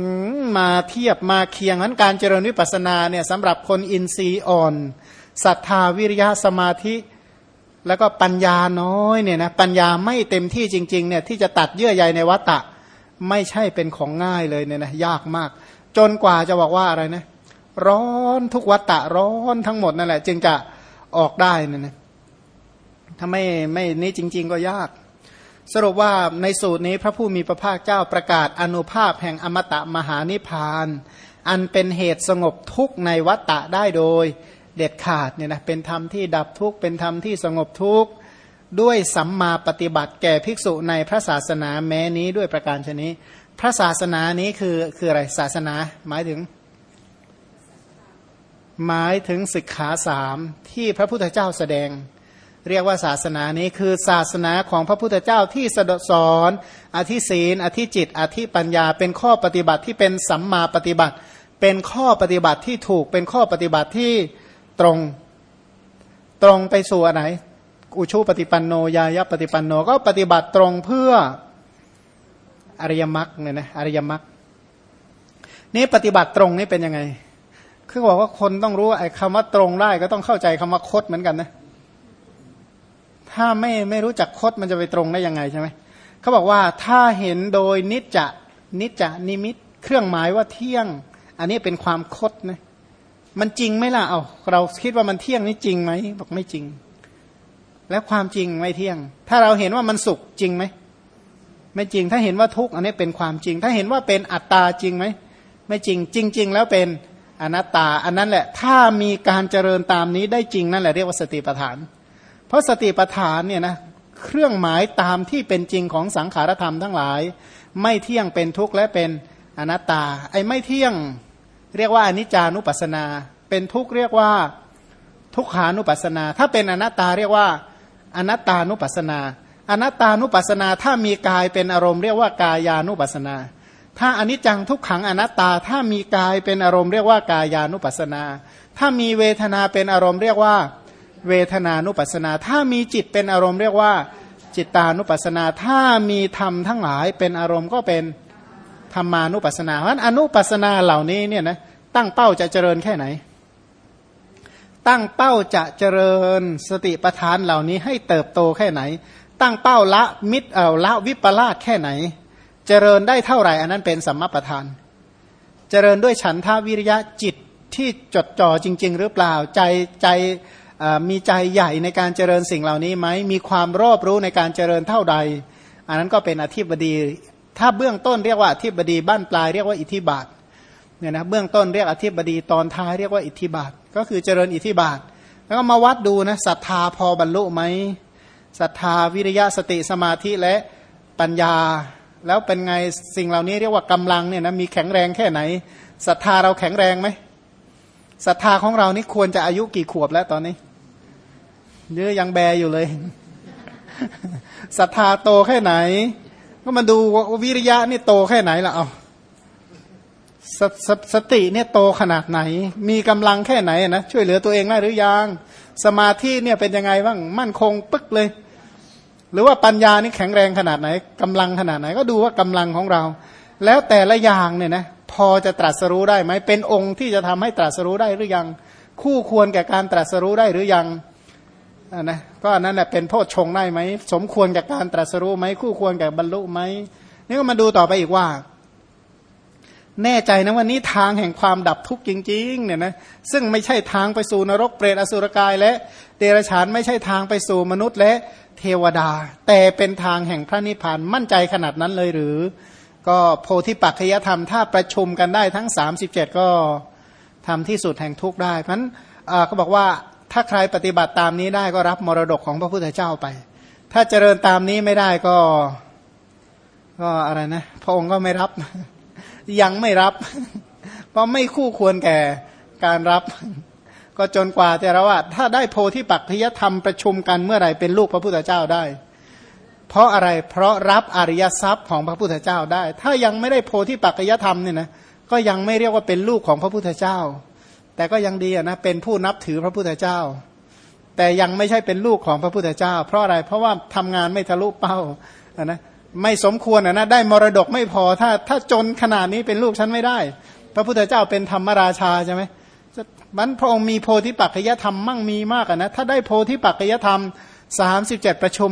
Speaker 1: มาเทียบมาเคียงนั้นการเจริญวิปัสสนาเนี่ยสำหรับคนอินทรีย์อ่อนศรัทธาวิริยะสมาธิ แล้วก็ปัญญาน้อยเนี่ยนะปัญญาไม่เต็มที่จริงๆเนี่ยที่จะตัดเยื่อใยในวัตตะ ไม่ใช่เป็นของง่ายเลยเนี่ยนะยากมาก จนกว่าจะบอกว่าอะไรนะร้อนทุกวัตตะร้อนทั้งหมดนั่นแหละ จึงจะออกได้เนี่ยนะ ถ้าไม่ไม่นี้จริง ๆ ก็ยาก สรุปว่าในสูตรนี้พระผู้มีพระภาคเจ้าประกาศอนุภาพแห่งอมตะมหานิพาน อันเป็นเหตุสงบทุกข์ในวัตตะได้โดยเด็ดขาดเนี่ยนะเป็นธรรมที่ดับทุกข์เป็นธรรมที่สงบทุกข์ด้วยสัมมาปฏิบัติแก่ภิกษุในพระศาสนาแม้นี้ด้วยประการชนี้ พระศาสนานี้คือคืออะไรศาสนาหมายถึง หมายถึงศึกขาสามที่พระพุทธเจ้าแสดง เรียกว่าศาสนานี้คือศาสนาของพระพุทธเจ้าที่สดสอนอธิศีนอธิจิต อธิปัญญา เป็นข้อปฏิบัติที่เป็นสัมมาปฏิบัติ เป็นข้อปฏิบัติที่ถูกเป็นข้อปฏิบัติที่ตรงตรงไปสู่อันไหนอุชูปฏิปันโนยายปฏิปันโนก็ปฏิบัติตรงเพื่ออริยมรรคเนี่ยนะอริยมรรคนี่ปฏิบัติตรงนี่เป็นยังไง คือบอกว่าคนต้องรู้ไอ้คำว่าตรงได้ก็ต้องเข้าใจคำว่าคดเหมือนกันนะ ถ้าไม่ไม่รู้จักคดมันจะไปตรงได้ยังไงใช่ไหมเขาบอกว่าถ้าเห็นโดยนิจจะนิจจะนิมิต เครื่องหมายว่าเที่ยง อันนี้เป็นความคดนะมันจริงไหมล่ะเอาเราคิดว่ามันเที่ยงนี่จริงไหมบอกไม่จริง แล้วความจริงไม่เที่ยง ถ้าเราเห็นว่ามันสุขจริงไหมไม่จริงถ้าเห็นว่าทุกข์อันนี้เป็นความจริง ถ้าเห็นว่าเป็นอัตตาจริงไหมไม่จริงจริง ๆ แล้วเป็นอนัตตา อันนั้นแหละ ถ้ามีการเจริญตามนี้ได้จริงนั่นแหละเรียกว่าสติปัฏฐาน เพราะสติปัฏฐานเนี่ยนะเครื่องหมายตามที่เป็นจริงของสังขารธรรมทั้งหลาย ไม่เที่ยงเป็นทุกข์และเป็นอนัตตา ไอ้ไม่เที่ยงเรียกว่าอนิจจานุปัสนา เป็นทุกข์เรียกว่าทุกขานุปัสนา ถ้าเป็นอนัตตาเรียกว่าอนัตตานุปัสนา อนัตตานุปัสนาถ้ามีกายเป็นอารมณ์เรียกว่ากายานุปัสนา ถ้าอนิจจังทุกขังอนัตตาถ้ามีกายเป็นอารมณ์เรียกว่ากายานุปัสนา ถ้ามีเวทนาเป็นอารมณ์เรียกว่า เวทนานุปัสนา ถ้ามีจิตเป็นอารมณ์เรียกว่าจิตตานุปัสนา ถ้ามีธรรมทั้งหลายเป็นอารมณ์ก็เป็นธรรมานุปัสนา เพราะอนุปัสนาเหล่านี้เนี่ยนะตั้งเป้าจะเจริญแค่ไหน ตั้งเป้าจะเจริญสติปัฏฐานเหล่านี้ให้เติบโตแค่ไหน ตั้งเป้าละมิตรเอ่อละวิปลาสแค่ไหน เจริญได้เท่าไหร่ อันนั้นเป็นสัมมาประธาน เจริญด้วยฉันทาวิริยะจิตที่จดจ่อจริง ๆ หรือเปล่าใจใจ มีใจใหญ่ในการเจริญสิ่งเหล่านี้ไหมมีความรอบรู้ในการเจริญเท่าใด อันนั้นก็เป็นอธิบดี ถ้าเบื้องต้นเรียกว่าอธิบดีบ้านปลายเรียกว่าอิทธิบาทเนี่ยนะเบื้องต้นเรียกอธิบดีตอนท้ายเรียกว่าอิทธิบาท ก็คือเจริญอิทธิบาท แล้วก็มาวัดดูนะศรัทธาพอบรรลุไหมศรัทธาวิริยะสติสมาธิและปัญญา แล้วเป็นไงสิ่งเหล่านี้เรียกว่ากำลังเนี่ยนะมีแข็งแรงแค่ไหนศรัทธาเราแข็งแรงไหมศรัทธาของเรานี่ควรจะอายุกี่ขวบแล้วตอนนี้ เยอะยังแบอยู่เลยศรัทธาโตแค่ไหน ก็มาดูวิริยะนี่โตแค่ไหนล่ะเอาสสสติเนี่ยโตขนาดไหน มีกำลังแค่ไหนนะช่วยเหลือตัวเองได้หรือยังสมาธิเนี่ยเป็นยังไงบ้างมั่นคงปึ๊กเลย หรือว่าปัญญานี่แข็งแรงขนาดไหนกำลังขนาดไหน ก็ดูว่ากำลังของเรา แล้วแต่ละอย่างเนี่ยนะพอจะตรัสรู้ได้ไหมเป็นองค์ที่จะทำให้ตรัสรู้ได้หรือยัง คู่ควรแก่การตรัสรู้ได้หรือยัง นะก็นั่นแหละเป็นโพชฌงได้ไหมสมควรกับการตรัสรู้ไหมคู่ควรกับบรรลุไหมนี่ก็มาดูต่อไปอีกว่า แน่ใจนะว่านี้ทางแห่งความดับทุกข์จริง ๆ เนี่ยนะซึ่งไม่ใช่ทางไปสู่นรกเปรตอสุรกาย และเดรัจฉานไม่ใช่ทางไปสู่มนุษย์และเทวดา แต่เป็นทางแห่งพระนิพพานมั่นใจขนาดนั้นเลยหรือ ก็โพธิปัจจยธรรมถ้าประชุมกันได้ทั้ง 37 ก็ทำที่สุดแห่งทุกข์ได้เพราะนั้นเขาบอกว่า ถ้าใครปฏิบัติตามนี้ได้ก็รับมรดกของพระพุทธเจ้าไป ถ้าเจริญตามนี้ไม่ได้ก็ ก็อะไรนะ พระองค์ก็ไม่รับ ยังไม่รับ เพราะไม่คู่ควรแก่การรับ ก็จนกว่าแต่ละว่า ถ้าได้โพธิปักพยธรรมประชุมกันเมื่อไหร่เป็นลูกพระพุทธเจ้าได้ เพราะอะไร เพราะรับอริยทรัพย์ของพระพุทธเจ้าได้ ถ้ายังไม่ได้โพธิปักพยธรรมเนี่ยนะ ก็ยังไม่เรียกว่าเป็นลูกของพระพุทธเจ้า แต่ก็ยังดีนะเป็นผู้นับถือพระพุทธเจ้า แต่ยังไม่ใช่เป็นลูกของพระพุทธเจ้า เพราะอะไรเพราะว่าทำงานไม่ทะลุเป้านะไม่สมควรนะได้มรดกไม่พอถ้าถ้าจนขนาดนี้เป็นลูกฉันไม่ได้ พระพุทธเจ้าเป็นธรรมราชาใช่ไหมมันพระองค์มีโพธิปัจจยธรรมมั่งมีมากนะถ้าได้โพธิปัจจยธรรมสามสิบเจ็ดประชุม